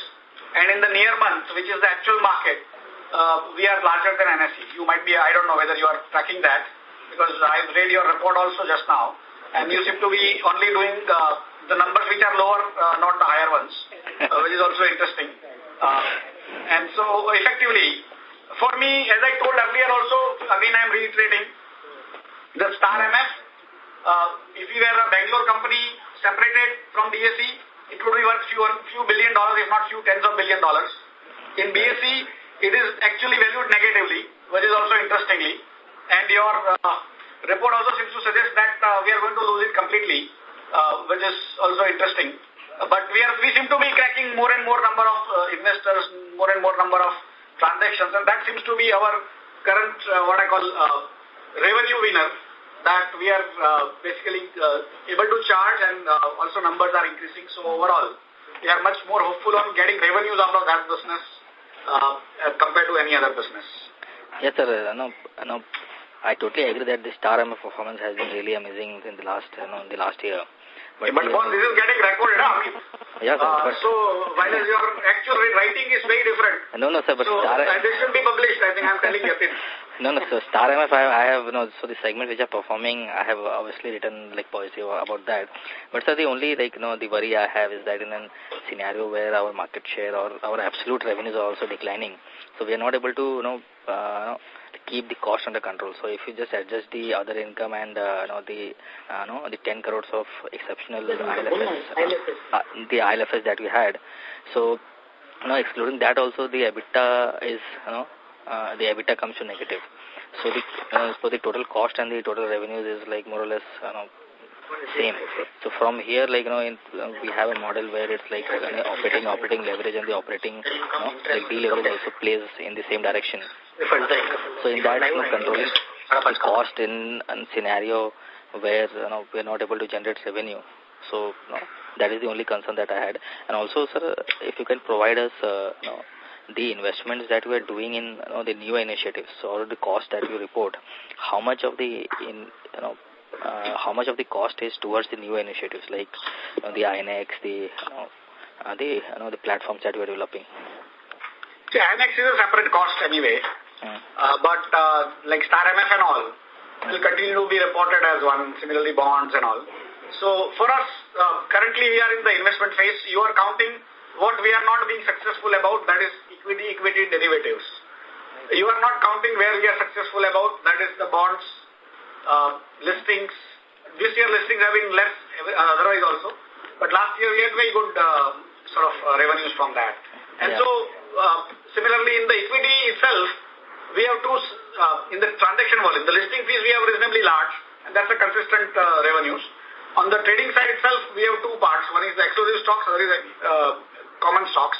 And in the near month, which is the actual market, uh, we are larger than NSE. You might be, I don't know whether you are tracking that because I've read your report also just now, and you seem to be only doing uh, the numbers which are lower, uh, not the higher ones, uh, which is also interesting. And so, effectively, for me, as I told earlier also, again I'm reiterating, the Star MF, if we were a Bangalore company separated from BSE, it would be worth few, few billion dollars, if not few tens of billion dollars. In BSE, it is actually valued negatively, which is also interestingly. And your report also seems to suggest that uh, we are going to lose it completely, uh, which is also interesting. but we are we seem to be cracking more and more number of investors, more and more number of transactions, and that seems to be our current what I call revenue winner that we are uh, basically uh, able to charge and uh, also numbers are increasing. So overall, we are much more hopeful on getting revenues out of that business compared to any other business. Yes, sir. No, no, I totally agree that the Star MF performance has been really amazing in the last, you know, in the last year. But, but yeah. this is getting recorded, huh? Yes, sir. Uh, so, while your actual writing is very different. No, no, sir, but so, Star and this should be published, I think I'm telling you. no, no, sir. Star MF, I, I have, you know, so the segment which are performing, I have obviously written, like, positive about that. But, sir, the only, like, you know, the worry I have is that in a scenario where our market share or our absolute revenues are also declining, so we are not able to, you know, uh, keep the cost under control. So if you just adjust the other income and uh, you know the uh, know, the 10 crores of exceptional ILFS, uh, the ILFS that we had, so you know excluding that also the EBITDA is you know uh, the EBITDA comes to negative. So the uh, so the total cost and the total revenues is like more or less you know same. So from here, like, you know, in, we have a model where it's like uh, operating, operating leverage and the operating, you know, like deleverage also plays in the same direction. So in that, you know, controlling the cost in a scenario where, you know, we're not able to generate revenue. So, you know, that is the only concern that I had. And also, sir, if you can provide us, uh, you know, the investments that we are doing in you know, the new initiatives or the cost that you report, how much of the in you know uh, how much of the cost is towards the new initiatives like you know, the INX, the you know, uh, the you know the platforms that we are developing? See, INX is a separate cost anyway. Hmm. Uh, but uh, like Star MF and all will continue to be reported as one, similarly bonds and all. So for us, uh, currently we are in the investment phase. You are counting what we are not being successful about, that is equity, equity derivatives. You are not counting where we are successful about, that is the bonds, uh, listings. This year listings have been less uh, otherwise also. But last year we had very good uh, sort of uh, revenues from that. And yeah. so, uh, similarly in the equity itself, we have two, uh, in the transaction volume, the listing fees we have reasonably large, and that's a consistent uh, revenues. On the trading side itself, we have two parts. One is the exclusive stocks, other is uh, common stocks.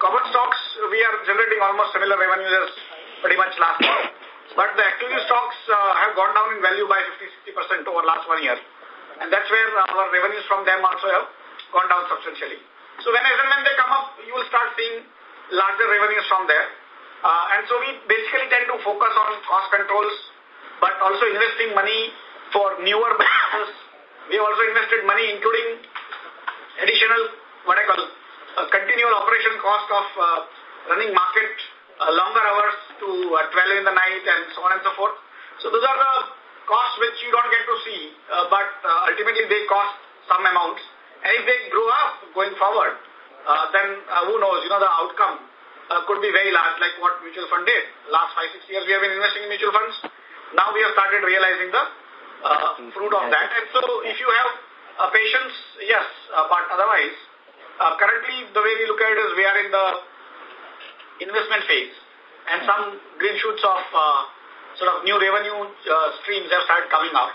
Common stocks, we are generating almost similar revenues as pretty much last year. But the exclusive stocks uh, have gone down in value by 50-60% over last one year. And that's where our revenues from them also have gone down substantially. So when, as and when they come up, you will start seeing larger revenues from there. Uh, and so we basically tend to focus on cost controls, but also investing money for newer businesses. We also invested money, including additional, what I call, continual operation cost of uh, running market uh, longer hours to uh, 12 in the night and so on and so forth. So those are the costs which you don't get to see, uh, but uh, ultimately they cost some amounts. And if they grow up going forward, uh, then uh, who knows, you know, the outcome uh, could be very large, like what mutual fund did. Last five, six years we have been investing in mutual funds. Now we have started realizing the fruit of that. And so if you have patience, yes, but otherwise, uh, currently the way we look at it is we are in the investment phase and some green shoots of uh, sort of new revenue uh, streams have started coming up.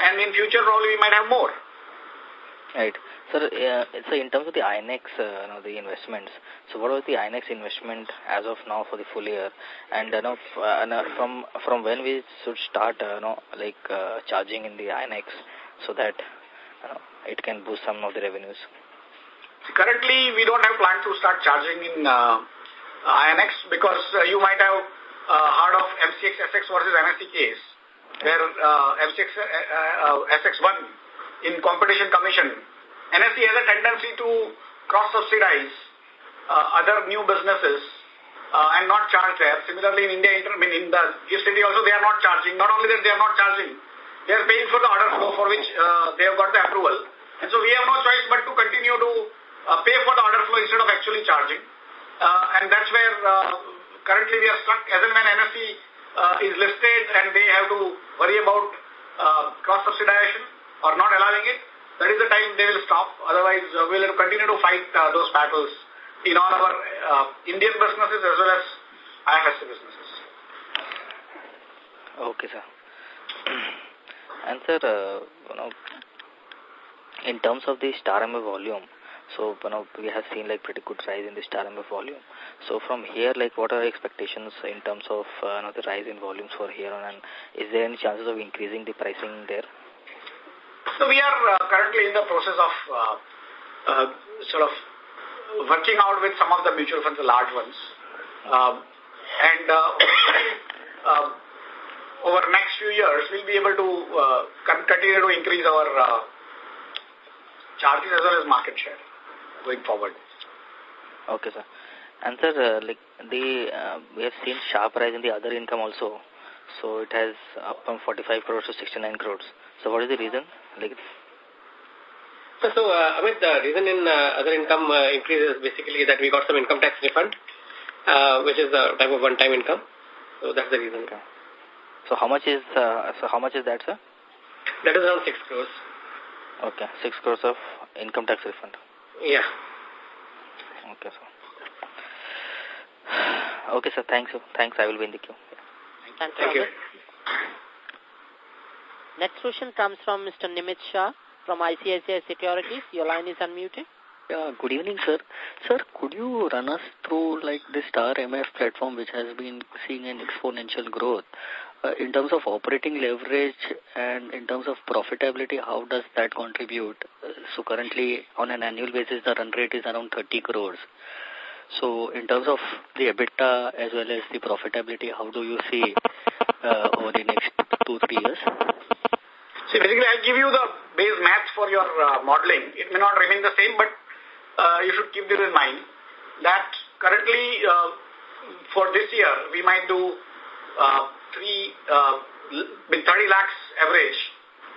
And in future probably we might have more. Right. So, uh, so in terms of the INX, uh, you know, the investments, so what was the INX investment as of now for the full year? And, you know, uh, from, from when we should start, uh, you know, like, uh, charging in the INX so that, you know, it can boost some of the revenues? Currently, we don't have plan to start charging in uh, INX because uh, you might have uh, heard of MCX SX versus NSE case, where uh, MCX uh, uh, SX1 in competition commission NSE has a tendency to cross-subsidize uh, other new businesses uh, and not charge there. Similarly, in India, I mean, in the GIFT City also, they are not charging. Not only that, they are not charging. They are paying for the order flow for which uh, they have got the approval. And so we have no choice but to continue to uh, pay for the order flow instead of actually charging. Uh, and that's where uh, currently we are stuck. As and when NSE uh, is listed and they have to worry about cross-subsidization or not allowing it, that is the time they will stop. Otherwise, we will continue to fight those battles in all our Indian businesses as well as IFSC businesses. Okay, sir. And sir, you know, in terms of the star MF volume, so you know we have seen like pretty good rise in the star MF volume. So from here, like what are expectations in terms of uh, you know, the rise in volumes for here on, and is there any chances of increasing the pricing there? So we are uh, currently in the process of uh, uh, sort of working out with some of the mutual funds, the large ones. Um, and uh, uh, over next few years, we'll be able to uh, continue to increase our uh, charges as well as market share going forward. Okay, sir. And sir, uh, like the uh, we have seen sharp rise in the other income also. So it has up from 45 crores to 69 crores. So what is the reason? Like, so, so uh, Amit, the reason in uh, other income uh, increase is basically that we got some income tax refund, uh, which is a type of one-time income. So that's the reason. Okay. So how much is uh, so how much is that, sir? That is around six crores. Okay, six crores of income tax refund. Yeah. Okay, sir. Okay, sir. Thanks. You. Thanks. I will be in the queue. Thank, Thank you. Next question comes from Mr. Nimit Shah from ICICI Securities. Your line is unmuted. Yeah, good evening, sir. Sir, could you run us through like the Star MF platform which has been seeing an exponential growth? Uh, in terms of operating leverage and in terms of profitability, how does that contribute? Uh, so currently on an annual basis, the run rate is around 30 crores. So in terms of the EBITDA as well as the profitability, how do you see uh, over the next two, three years? See, basically, I'll give you the base math for your uh, modeling. It may not remain the same, but uh, you should keep this in mind that currently uh, for this year, we might do uh, three, uh, with 30 lakhs average,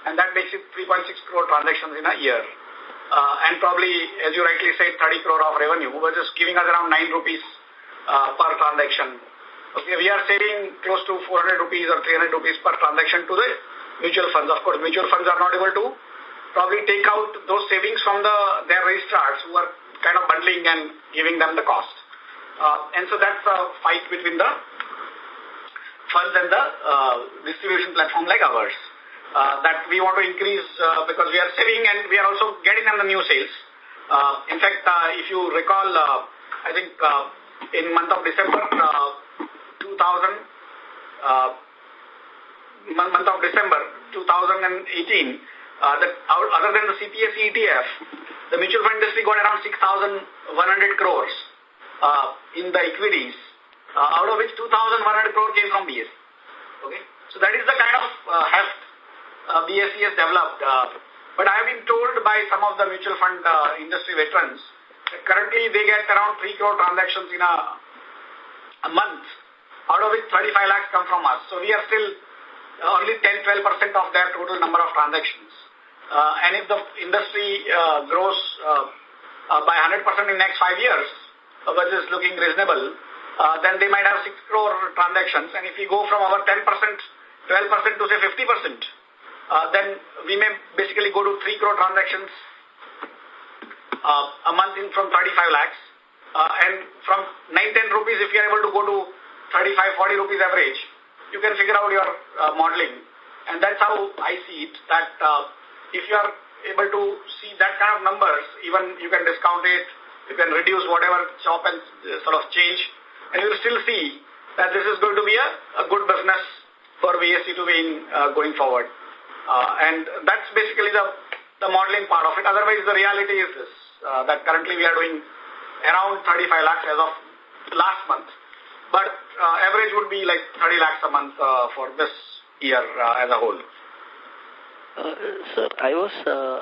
and that makes it 3.6 crore transactions in a year. Uh, and probably, as you rightly said, 30 crore of revenue, which is giving us around 9 rupees uh, per transaction. Okay, we are saving close to 400 rupees or 300 rupees per transaction to the mutual funds. Of course, mutual funds are not able to probably take out those savings from the their registrars who are kind of bundling and giving them the cost. Uh, and so that's a fight between the funds and the uh, distribution platform like ours. Uh, that we want to increase uh, because we are saving and we are also getting them the new sales. In fact, if you recall, uh, I think uh, in month of December uh, 2000, uh, month of December 2018, uh, the, other than the CPSE ETF, the mutual fund industry got around 6,100 crores in the equities, uh, out of which 2,100 crore came from BSE. Okay, so that is the kind of uh, heft uh, BSE has developed. Uh, but I have been told by some of the mutual fund uh, industry veterans that currently they get around 3 crore transactions in a, a month, out of which 35 lakhs come from us. So we are still only 10-12% of their total number of transactions. Uh, and if the industry uh, grows uh, uh, by 100% in the next five years, uh, which is looking reasonable, uh, then they might have 6 crore transactions. And if we go from our 10%, 12% to say 50%, uh, then we may basically go to 3 crore transactions uh, a month in from 35 lakhs. Uh, and from 9-10 rupees, if you are able to go to 35-40 rupees average, you can figure out your modeling. And that's how I see it, that if you are able to see that kind of numbers, even you can discount it, you can reduce whatever chop and sort of change, and you will still see that this is going to be a, a good business for BSE to be in uh, going forward. Uh, and that's basically the, the modeling part of it. Otherwise, the reality is this, uh, that currently we are doing around 35 lakhs as of last month. But average would be like 30 lakhs a month for this year as a whole. Uh, sir, I was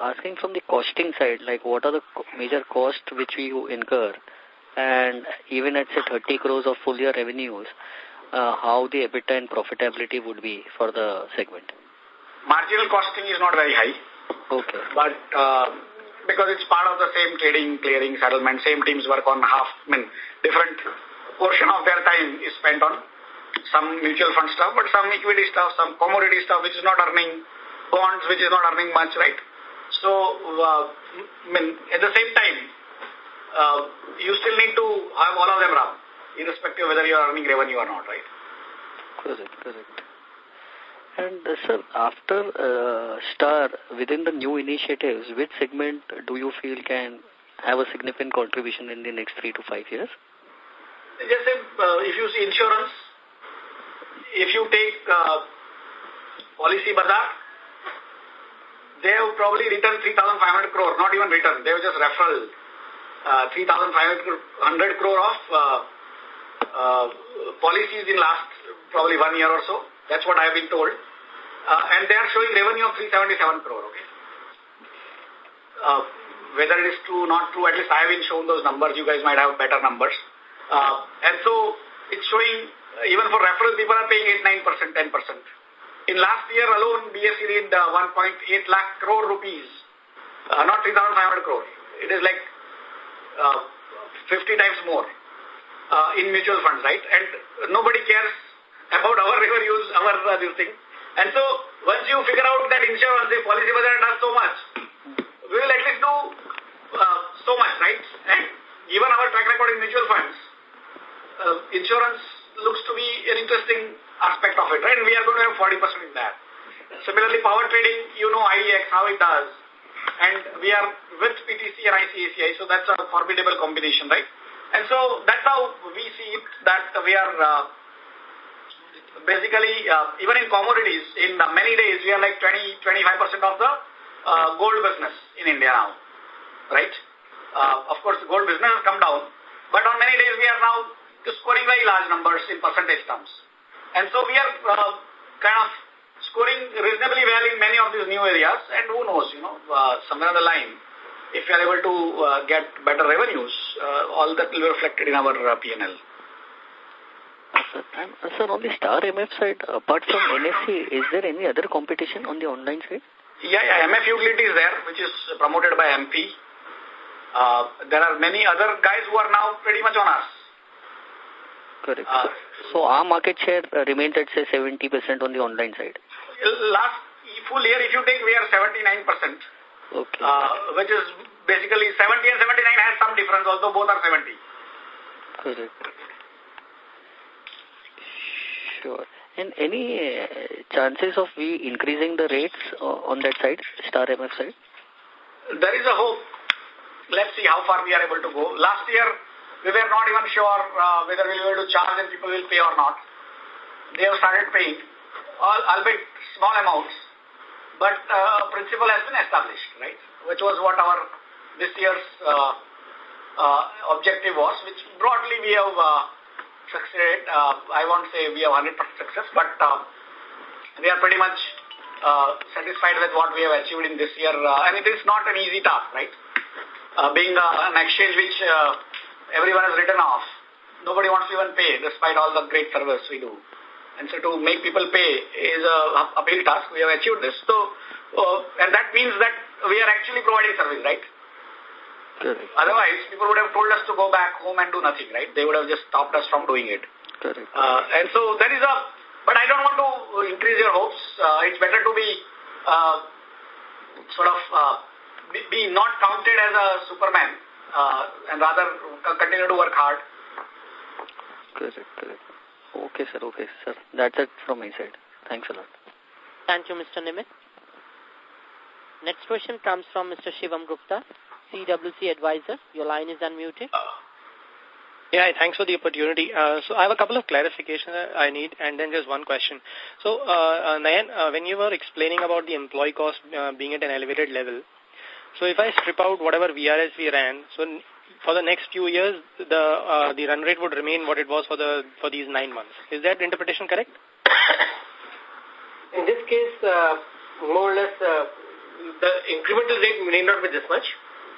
asking from the costing side, like what are the major costs which we incur and even at say 30 crores of full year revenues, uh, how the EBITDA and profitability would be for the segment? Marginal costing is not very high. Okay. But uh, because it's part of the same trading, clearing, settlement, same teams work on half, I mean, different portion of their time is spent on some mutual fund stuff, but some equity stuff, some commodity stuff which is not earning bonds, which is not earning much, right? So, uh, I mean, at the same time, uh, you still need to have all of them run, irrespective of whether you are earning revenue or not, right? Correct, correct. And uh, sir, after uh, Star, within the new initiatives, which segment do you feel can have a significant contribution in the next three to five years? Just say, uh, if you see insurance, if you take uh, Policybazaar, they have probably returned 3,500 crore, not even return, they have just referral, uh, 3,500 crore of uh, uh, policies in last probably one year or so. That's what I have been told. Uh, and they are showing revenue of 377 crore, okay? Uh, whether it is true, or not true, at least I have been shown those numbers. You guys might have better numbers. Uh, and so it's showing, even for reference, people are paying 8, 9%, 10%. In last year alone, BSE did uh, 1.8 lakh crore rupees, uh, not 3,500 crore. It is like uh, 50 times more uh, in mutual funds, right? And nobody cares about our revenues, our uh, this thing. And so, once you figure out that insurance, the policy Policybazaar does so much, we will at least do uh, so much, right? And given our track record in mutual funds, uh, insurance looks to be an interesting aspect of it, right? And we are going to have 40% in that. Similarly, power trading, you know IEX, how it does. And we are with PTC and ICICI, so that's a formidable combination, right? And so that's how we see it, that we are uh, basically, uh, even in commodities, in many days, we are like 20-25% of the uh, gold business in India now, right? Uh, of course, the gold business has come down, but on many days we are now scoring very large numbers in percentage terms. And so we are uh, kind of scoring reasonably well in many of these new areas, and who knows, you know, uh, somewhere on the line, if we are able to uh, get better revenues, uh, all that will be reflected in our uh, P&L. And, uh, sir, on the Star MF side, apart from NSE, is there any other competition on the online side? Yeah, yeah, MF Utility is there, which is promoted by MP. Uh, there are many other guys who are now pretty much on us. Correct. Uh, so our market share remains at say 70% on the online side. Last full year, if you take, we are 79%. Okay. Uh, which is basically 70 and 79 has some difference, although both are 70. Correct. Sure. And any uh, chances of we increasing the rates uh, on that side, Star MF side? There is a hope. let's see how far we are able to go. Last year, we were not even sure uh, whether we were able to charge and people will pay or not. They have started paying, all, albeit small amounts, but uh, principle has been established, right? Which was what our this year's uh, uh, objective was, which broadly we have uh, succeeded. Uh, I won't say we have 100% success, but uh, we are pretty much uh, satisfied with what we have achieved in this year. And it is not an easy task, right? Being an exchange which everyone has written off, nobody wants to even pay despite all the great service we do. And so to make people pay is a, a big task. We have achieved this. So, uh, and that means that we are actually providing service, right? Correct. Otherwise, people would have told us to go back home and do nothing, right? They would have just stopped us from doing it. Correct. Uh, and so there is a, but I don't want to increase your hopes. Uh, it's better to be uh, sort of uh, be, be not counted as a Superman uh, and rather continue to work hard. Correct, correct. Okay, sir, okay, sir. That's it from my side. Thanks a lot. Thank you, Mr. Nimit. Next question comes from Mr. Shivam Gupta, CWC Advisor. Your line is unmuted. Yeah, thanks for the opportunity. Uh, so I have a couple of clarifications I need and then just one question. So, uh, uh, Nayan, uh, when you were explaining about the employee cost uh, being at an elevated level, so if I strip out whatever VRS we ran, so for the next few years, the uh, the run rate would remain what it was for the for these nine months. Is that interpretation correct? In this case, uh, more or less, uh, the incremental rate may not be this much.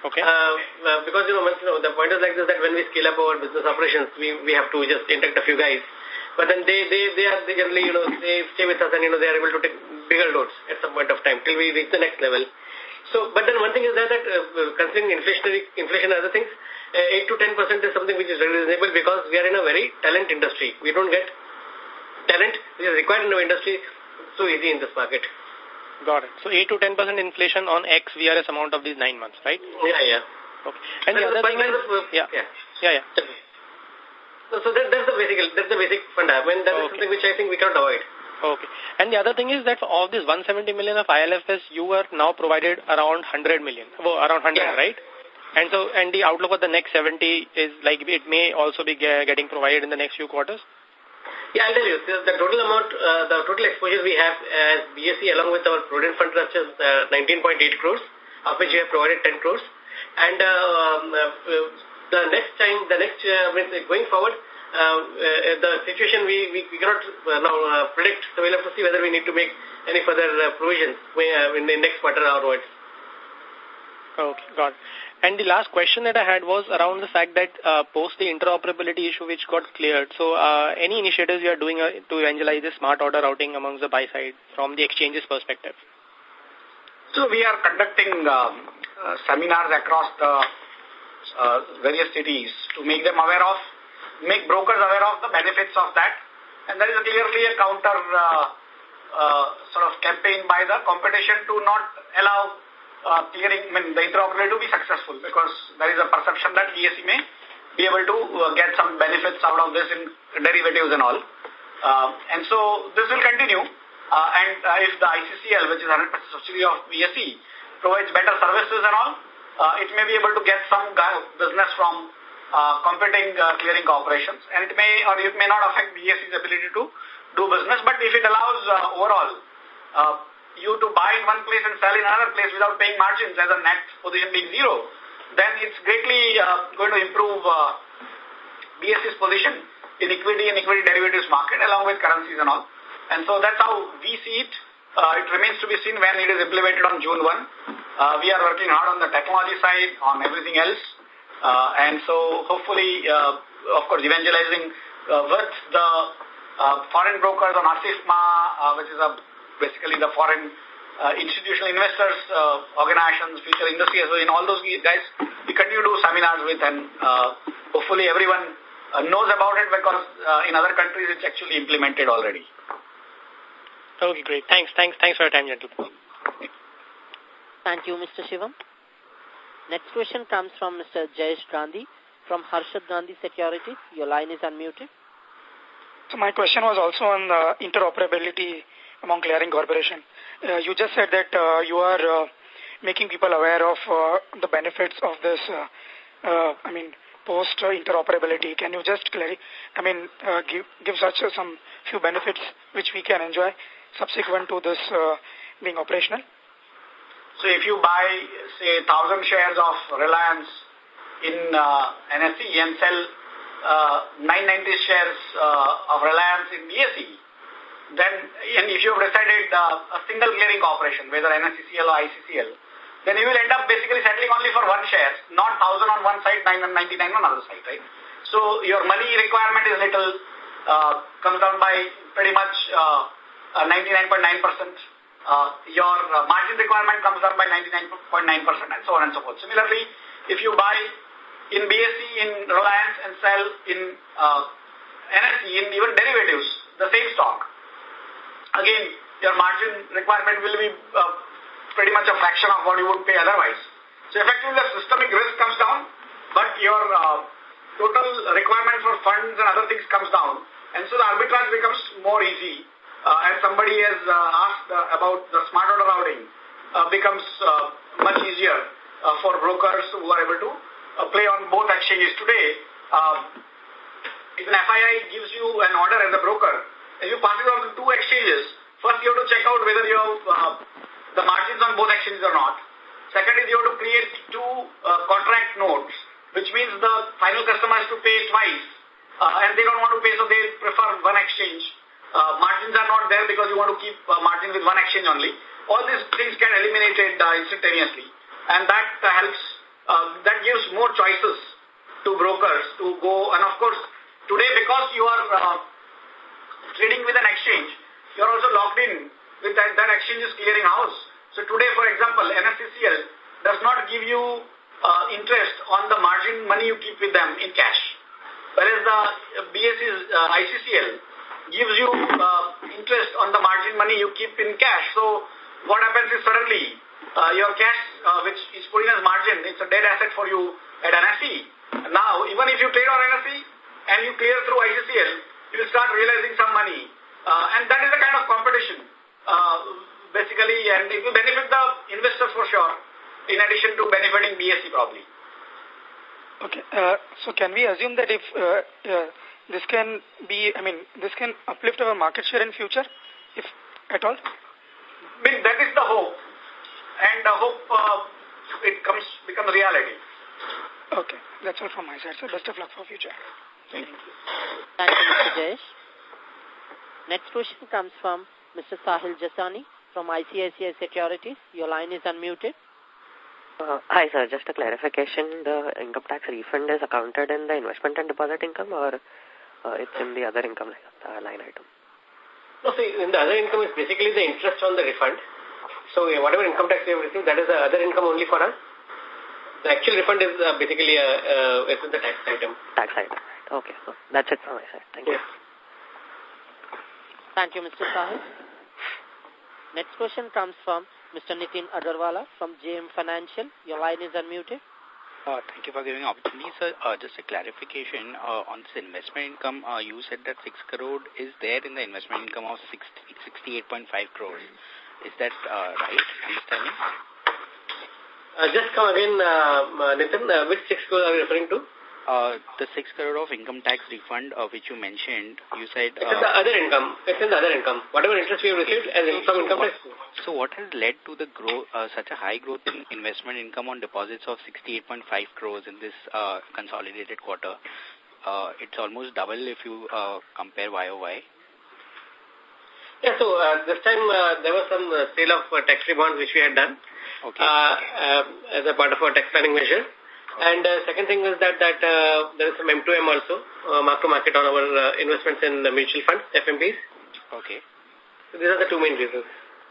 Okay. Uh, uh, because, you know, once, you know, the point is like this that when we scale up our business operations, we, we have to just induct a few guys. But then they, they, they are they generally, you know, they stay with us and, you know, they are able to take bigger loads at some point of time till we reach the next level. So, but then one thing is that, that uh, considering inflationary, inflation and other things, uh, 8 to 10% is something which is reasonable because we are in a very talent industry. We don't get talent which is required in our industry so easy in this market. Got it. So 8 to 10% inflation on X VRS amount of these nine months, right? Yeah, yeah. Okay. And the other thing is, yeah, yeah, yeah, yeah. So, so that, that's the basic, that's the basic funda. I mean, that is something which I think we cannot avoid. Okay. And the other thing is that of this 170 million of ILFS, you are now provided around 100 million, well, around 100, Yeah. right? And so, and the outlook for the next 70 is like it may also be getting provided in the next few quarters. Yeah, I'll tell you, the, total amount, uh, the total exposure we have as BSE along with our Prudent Fund Trust is uh, 19.8 crores, of which we have provided 10 crores. And uh, um, uh, the next time, the next, uh, going forward, uh, uh, the situation we, we, we cannot uh, now uh, predict, so we'll have to see whether we need to make any further uh, provisions uh, in the next quarter onwards. Okay, got it. And the last question that I had was around the fact that uh, post the interoperability issue which got cleared, so uh, any initiatives you are doing uh, to evangelize the smart order routing amongst the buy side from the exchanges perspective? So we are conducting um, uh, seminars across the uh, various cities to make them aware of, make brokers aware of the benefits of that. And there is clearly a counter uh, uh, sort of campaign by the competition to not allow uh, clearing, I mean, the interoperability to be successful because there is a perception that BSE may be able to uh, get some benefits out of this in derivatives and all. Uh, and so this will continue. Uh, and uh, if the ICCL, which is 100% subsidiary of BSE, provides better services and all, uh, it may be able to get some business from uh, competing uh, clearing corporations. And it may or it may not affect BSE's ability to do business, but if it allows uh, overall uh, you to buy in one place and sell in another place without paying margins as a net position being zero, then it's greatly uh, going to improve uh, BSE's position in equity and equity derivatives market along with currencies and all. And so that's how we see it. Uh, it remains to be seen when it is implemented on June 1. Uh, we are working hard on the technology side, on everything else. Uh, and so hopefully, uh, of course, evangelizing uh, with the uh, foreign brokers on ASIFMA, uh, which is a, basically the foreign uh, institutional investors, uh, organizations, future industry, so in all those guys, we continue to do seminars with and uh, hopefully everyone uh, knows about it because uh, in other countries it's actually implemented already. Okay, great. Thanks, thanks, thanks for your time, gentlemen. Thank you, Mr. Shivam. Next question comes from Mr. Jayesh Gandhi from Harshad Gandhi Securities. Your line is unmuted. So my question was also on uh, interoperability among clearing corporation. Uh, you just said that uh, you are uh, making people aware of the benefits of this, I mean, post interoperability. Can you just clarify, I mean, give, give such some few benefits which we can enjoy subsequent to this being operational? So if you buy, say, 1,000 shares of Reliance in uh, NSE and sell uh, 990 shares uh, of Reliance in BSE, then, and if you have decided a single clearing corporation, whether NSCCL or ICCL, then you will end up basically settling only for one share, not 1000 on one side, 999 on other side, right? So your money requirement is little, comes down by pretty much 99.9%. Uh, uh, your uh, margin requirement comes down by 99.9% and so on and so forth. Similarly, if you buy in BSE, in Reliance and sell in uh, NSE, in even derivatives, the same stock, again, your margin requirement will be uh, pretty much a fraction of what you would pay otherwise. So effectively the systemic risk comes down, but your uh, total requirement for funds and other things comes down. And so the arbitrage becomes more easy. Uh, and somebody has uh, asked uh, about the smart order routing becomes much easier for brokers who are able to play on both exchanges today. Uh, if an FII gives you an order as a broker, if you pass it on to two exchanges, first you have to check out whether you have the margins on both exchanges or not. Second is you have to create two contract notes, which means the final customer has to pay twice, and they don't want to pay, so they prefer one exchange. Uh, margins are not there because you want to keep uh, margin with one exchange only. All these things get eliminated uh, instantaneously, and that uh, helps, uh, that gives more choices to brokers to go, and of course, today because you are trading with an exchange, you're also logged in with that, that exchange's clearing house. So today, for example, NSCCL does not give you interest on the margin money you keep with them in cash. Whereas the BSE's uh, ICCL gives you uh, interest on the margin money you keep in cash. So what happens is suddenly uh, your cash, uh, which is put in as margin, it's a dead asset for you at NSE. Now, even if you trade on NSE and you clear through ICCL, you will start realizing some money. And that is the kind of competition, basically, and it will benefit the investors for sure, in addition to benefiting BSE probably. Okay, so can we assume that if uh, uh, this can be, I mean, this can uplift our market share in future, if at all? I mean, that is the hope, and the hope uh, it comes becomes reality. Okay, that's all from my side. So best of luck for future. Thank you. Thank you, Mr. Jayesh. Next question comes from Mr. Sahil Jasani from ICICI Securities. Your line is unmuted. Uh, hi, sir. Just a clarification. The income tax refund is accounted in the investment and deposit income or uh, it's in the other income uh, line item? No, see, in the other income is basically the interest on the refund. So uh, whatever income tax we have received, that is the other income only for us. The actual refund is uh, basically uh, uh, it's in the tax item. Tax item. Okay, so that's it from my side. Thank you. Thank you, Mr. Sahil. Next question comes from Mr. Nitin Agarwala from JM Financial. Your line is unmuted. Uh, thank you for giving opportunity, sir. Uh, just a clarification uh, on this investment income. Uh, you said that 6 crore is there in the investment income of 60, 68.5 crores. Is that uh, right understanding? Uh, just come again, uh, Nitin, uh, which 6 crore are you referring to? Uh, the 6 crore of income tax refund uh, which you mentioned, you said... it's in the other income. It's in the other income. Whatever interest we have received as in, from income tax. So what has led to the growth, uh, such a high growth in investment income on deposits of 68.5 crores in this uh, consolidated quarter? Uh, it's almost double if you uh, compare YOY. Yeah, so uh, this time uh, there was some uh, sale of uh, tax-free bonds which we had done okay. uh, uh, as a part of our tax planning measure. And uh, second thing is that that uh, there is some M2M also, uh, mark to market on our uh, investments in uh, mutual funds, FMPs. Okay. So these are the two main reasons.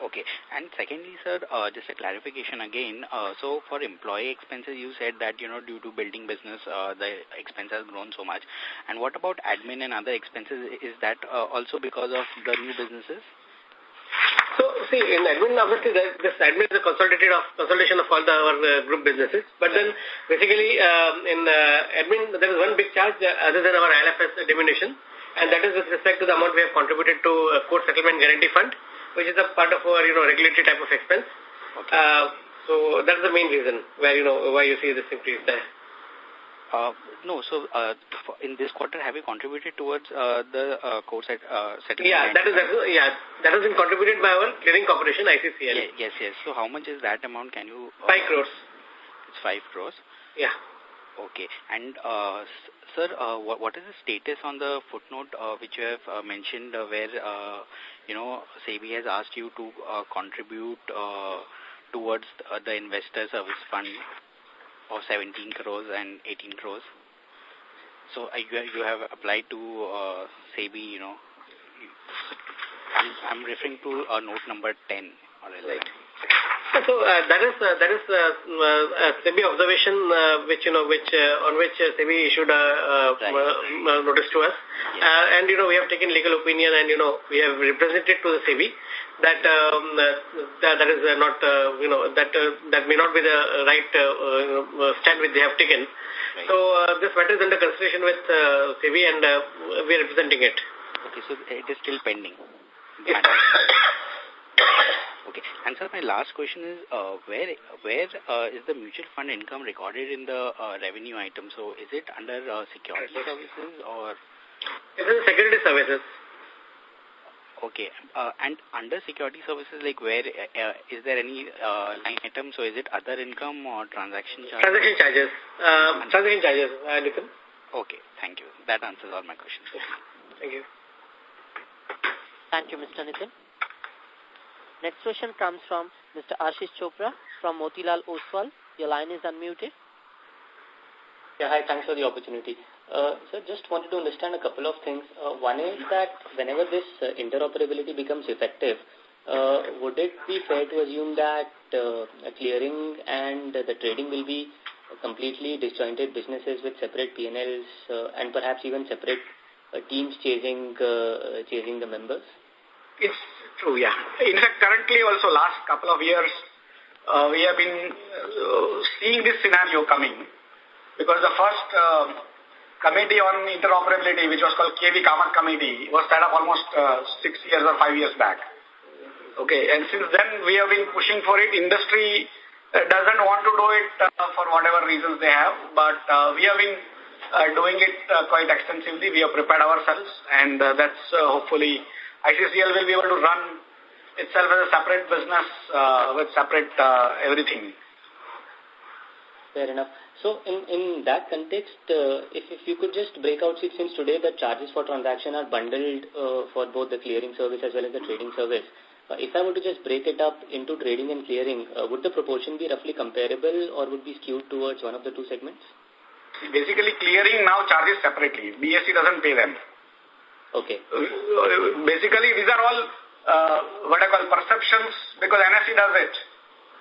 Okay. And secondly, sir, uh, just a clarification again. Uh, so for employee expenses, you said that, you know, due to building business, uh, the expense has grown so much. And what about admin and other expenses? Is that uh, also because of the new businesses? See, in admin, obviously, the, this admin is a consolidated of, consolidation of all the, our uh, group businesses. But then, basically, um, in uh, admin, there is one big charge uh, other than our ILFS diminution, and that is with respect to the amount we have contributed to uh, Core Settlement Guarantee Fund, which is a part of our, you know, regulatory type of expense. Okay. Uh, So that's the main reason where, you know, why you see this increase there. Uh, no, so uh, in this quarter, have you contributed towards uh, the uh, core set, uh, settlement? Yeah, that is, that yeah, that has been contributed by our clearing corporation, ICCL. Yeah, yes, yes. So how much is that amount? Can you... Uh, 5 crores. It's 5 crores? Yeah. Okay. And, uh, sir, uh, what, what is the status on the footnote uh, which you have uh, mentioned uh, where, uh, you know, SEBI has asked you to uh, contribute uh, towards uh, the investor service fund of 17 crores and 18 crores? So uh, you, you have applied to uh, SEBI, you know, I'm, I'm referring to uh, note number 10 or 11. So uh, that is uh, that is uh, uh, SEBI observation uh, which you know which uh, on which uh, SEBI issued a uh, Right. uh, notice to us, uh, and you know we have taken legal opinion and you know we have represented to the SEBI that um, uh, that, that is uh, not uh, you know that uh, that may not be the right uh, uh, stand which they have taken. Right. So uh, this matter is under consideration with uh, SEBI and uh, we are representing it. Okay, so it is still pending. Okay, and sir, my last question is, uh, where where uh, is the mutual fund income recorded in the uh, revenue item? So is it under uh, security services or, This is security services. Okay, uh, and under security services, like where, uh, uh, is there any uh, line item? So is it other income or transaction charges? Transaction charges. Uh, transaction charges, uh, Nitin. Okay, thank you. That answers all my questions. Thank you. Thank you, Mr. Nitin. Next question comes from Mr. Ashish Chopra from Motilal Oswal. Your line is unmuted. Yeah, hi, thanks for the opportunity. Uh, so just wanted to understand a couple of things. Uh, one is that whenever this uh, interoperability becomes effective, uh, would it be fair to assume that uh, clearing and the trading will be completely disjointed businesses with separate P&Ls uh, and perhaps even separate uh, teams chasing uh, chasing the members? It's true, yeah. In fact, currently also last couple of years, uh, we have been uh, seeing this scenario coming because the first uh, committee on interoperability, which was called KV Kamath Committee, was set up almost uh, six years or five years back. Okay, and since then we have been pushing for it. Industry uh, doesn't want to do it uh, for whatever reasons they have, but uh, we have been uh, doing it uh, quite extensively. We have prepared ourselves, and that's hopefully ICCL will be able to run itself as a separate business with separate everything. Fair enough. So in, in that context, uh, if, if you could just break out, see, since today the charges for transaction are bundled uh, for both the clearing service as well as the trading service, uh, if I were to just break it up into trading and clearing, uh, would the proportion be roughly comparable or would be skewed towards one of the two segments? Basically, clearing now charges separately. BSE doesn't pay them. Okay. Basically, these are all uh, what I call perceptions because NSE does it.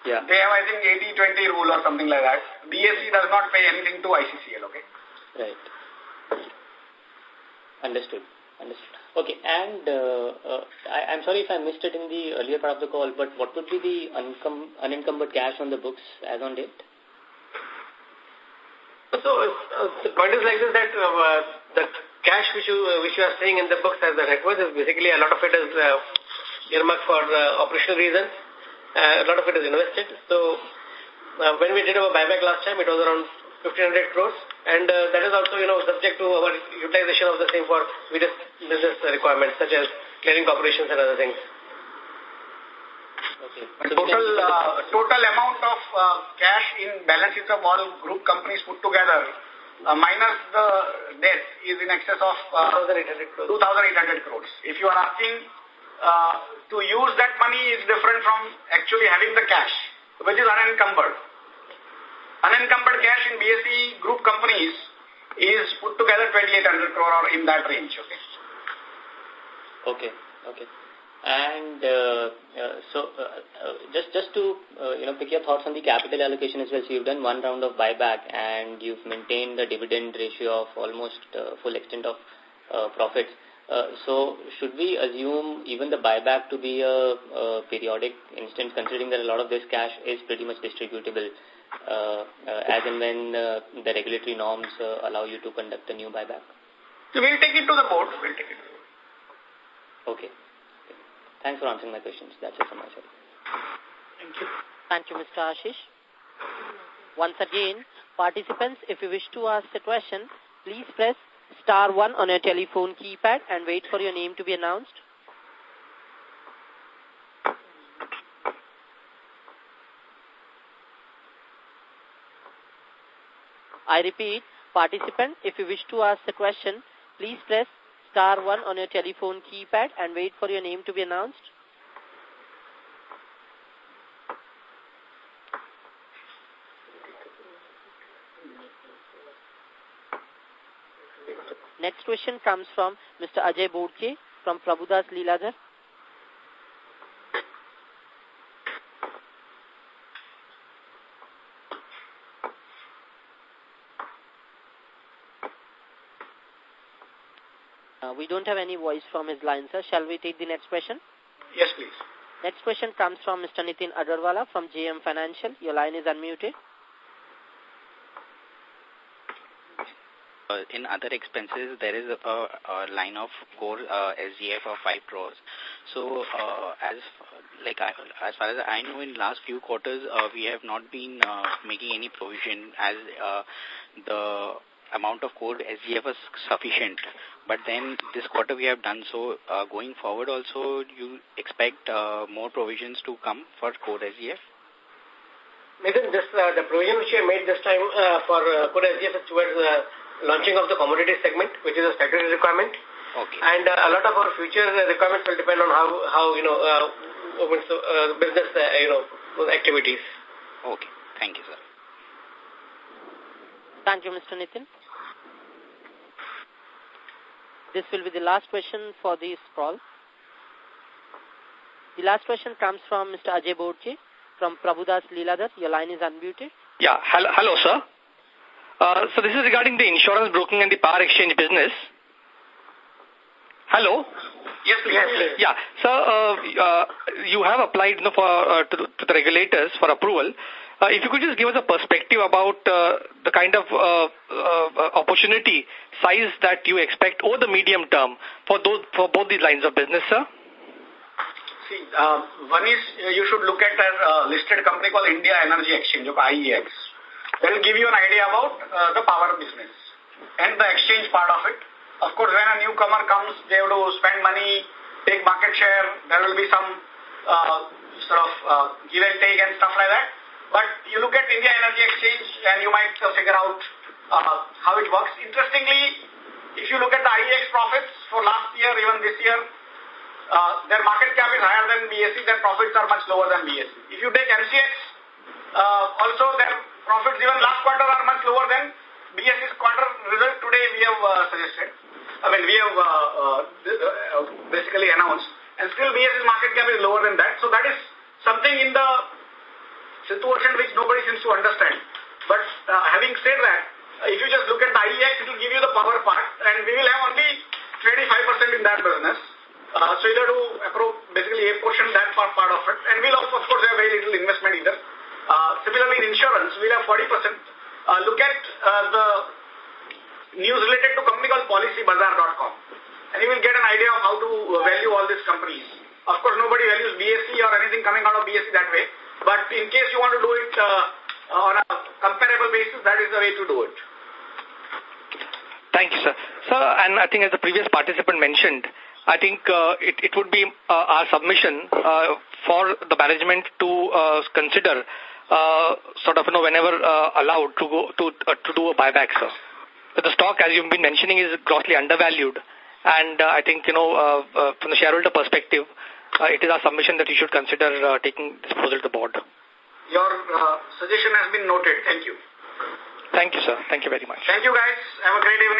Yeah. They have, I think, 80-20 rule or something like that. BSE does not pay anything to ICCL, okay? Right. Understood. Understood. Okay, and uh, uh, I, I'm sorry if I missed it in the earlier part of the call, but what would be the uncom unencumbered cash on the books as on date? So uh, the point is like this that uh, the cash which you uh, which you are seeing in the books as the net worth is basically a lot of it is uh, earmarked for uh, operational reasons. Uh, a lot of it is invested. So uh, when we did our buyback last time, it was around 1500 crores, and uh, that is also you know subject to our utilization of the same for various business requirements such as clearing corporations and other things. Okay. But total, uh, total amount of uh, cash in balance sheets of all group companies put together, uh, minus the debt, is in excess of uh, 2,800 crores. 2,800 crores. If you are asking uh, to use that money is different from actually having the cash, which is unencumbered. Unencumbered cash in BSE group companies is put together 2,800 crore or in that range. Okay. Okay, okay. And uh, uh, so, uh, uh, just just to uh, you know pick your thoughts on the capital allocation as well. So you've done one round of buyback, and you've maintained the dividend ratio of almost full extent of profits. Uh, so should we assume even the buyback to be a, a periodic instance, considering that a lot of this cash is pretty much distributable, uh, uh, as and when uh, the regulatory norms uh, allow you to conduct a new buyback? So we'll take it to the board. We'll take it to the board. Okay. Thanks for answering my questions. That's it from my side. Thank you. Thank you, Mr. Ashish. Once again, participants, if you wish to ask a question, please press star one on your telephone keypad and wait for your name to be announced. I repeat, participant, if you wish to ask a question, please press star one on your telephone keypad and wait for your name to be announced. Next question comes from Mr. Ajay Bodke from Prabhudas Lilladher. Uh, we don't have any voice from his line, sir. Shall we take the next question? Yes, please. Next question comes from Mr. Nitin Agarwala from JM Financial. Your line is unmuted. Uh, in other expenses, there is a, a line of core uh, SGF of 5 crores. So, uh, as like I, as far as I know, in last few quarters, uh, we have not been uh, making any provision as uh, the amount of core SGF was sufficient. But then this quarter we have done so. Uh, going forward also, you expect uh, more provisions to come for core SGF? Nathan, this, uh, the provision which you made this time uh, for uh, core SGF is towards uh, launching of the commodity segment, which is a statutory requirement. Okay. And uh, a lot of our future requirements will depend on how, how you know, uh, uh, business, uh, you know, activities. Okay. Thank you, sir. Thank you, Mr. Nitin. This will be the last question for this call. The last question comes from Mr. Ajay Bodke from Prabhudas Lilladher. Your line is unmuted. Yeah. Hello, hello sir. Uh, so this is regarding the insurance broking and the power exchange business. Hello? Yes, please. Yes. Yeah. So uh, uh, you have applied you know, for, uh, to, to the regulators for approval. Uh, if you could just give us a perspective about uh, the kind of uh, uh, opportunity size that you expect over the medium term for those for both these lines of business, sir? See, uh, one is you should look at a listed company called India Energy Exchange, or IEX. That will give you an idea about uh, the power business and the exchange part of it. Of course, when a newcomer comes, they have to spend money, take market share. There will be some uh, sort of uh, give and take and stuff like that. But you look at India Energy Exchange and you might figure out how it works. Interestingly, if you look at the IEX profits for last year, even this year, their market cap is higher than BSE, their profits are much lower than BSE. If you take MCX, also their profits even last quarter are much lower than BSE's quarter result today we have uh, suggested. I mean, we have uh, uh, uh, basically announced. And still BSE's market cap is lower than that. So that is something in the situation which nobody seems to understand. But having said that, if you just look at the IEX, it will give you the power part, and we will have only 25% in that business. Uh, so either to approve basically a portion that part, part of it, and we'll of course have very little investment either. Uh, similarly, in insurance, we'll have 40%. Uh, look at uh, the news related to company called PolicyBazaar.com, and you will get an idea of how to value all these companies. Of course, nobody values BSE or anything coming out of BSE that way. But in case you want to do it uh, on a comparable basis, that is the way to do it. Thank you, sir. Sir, and I think as the previous participant mentioned, I think uh, it, it would be uh, our submission for the management to consider uh, sort of, you know, whenever uh, allowed to go to, uh, to do a buyback, sir. But the stock, as you've been mentioning, is grossly undervalued. And uh, I think, you know, uh, uh, from the shareholder perspective, uh, it is our submission that you should consider uh, taking this proposal to the board. Your uh, suggestion has been noted. Thank you. Thank you, sir. Thank you very much. Thank you, guys. Have a great evening.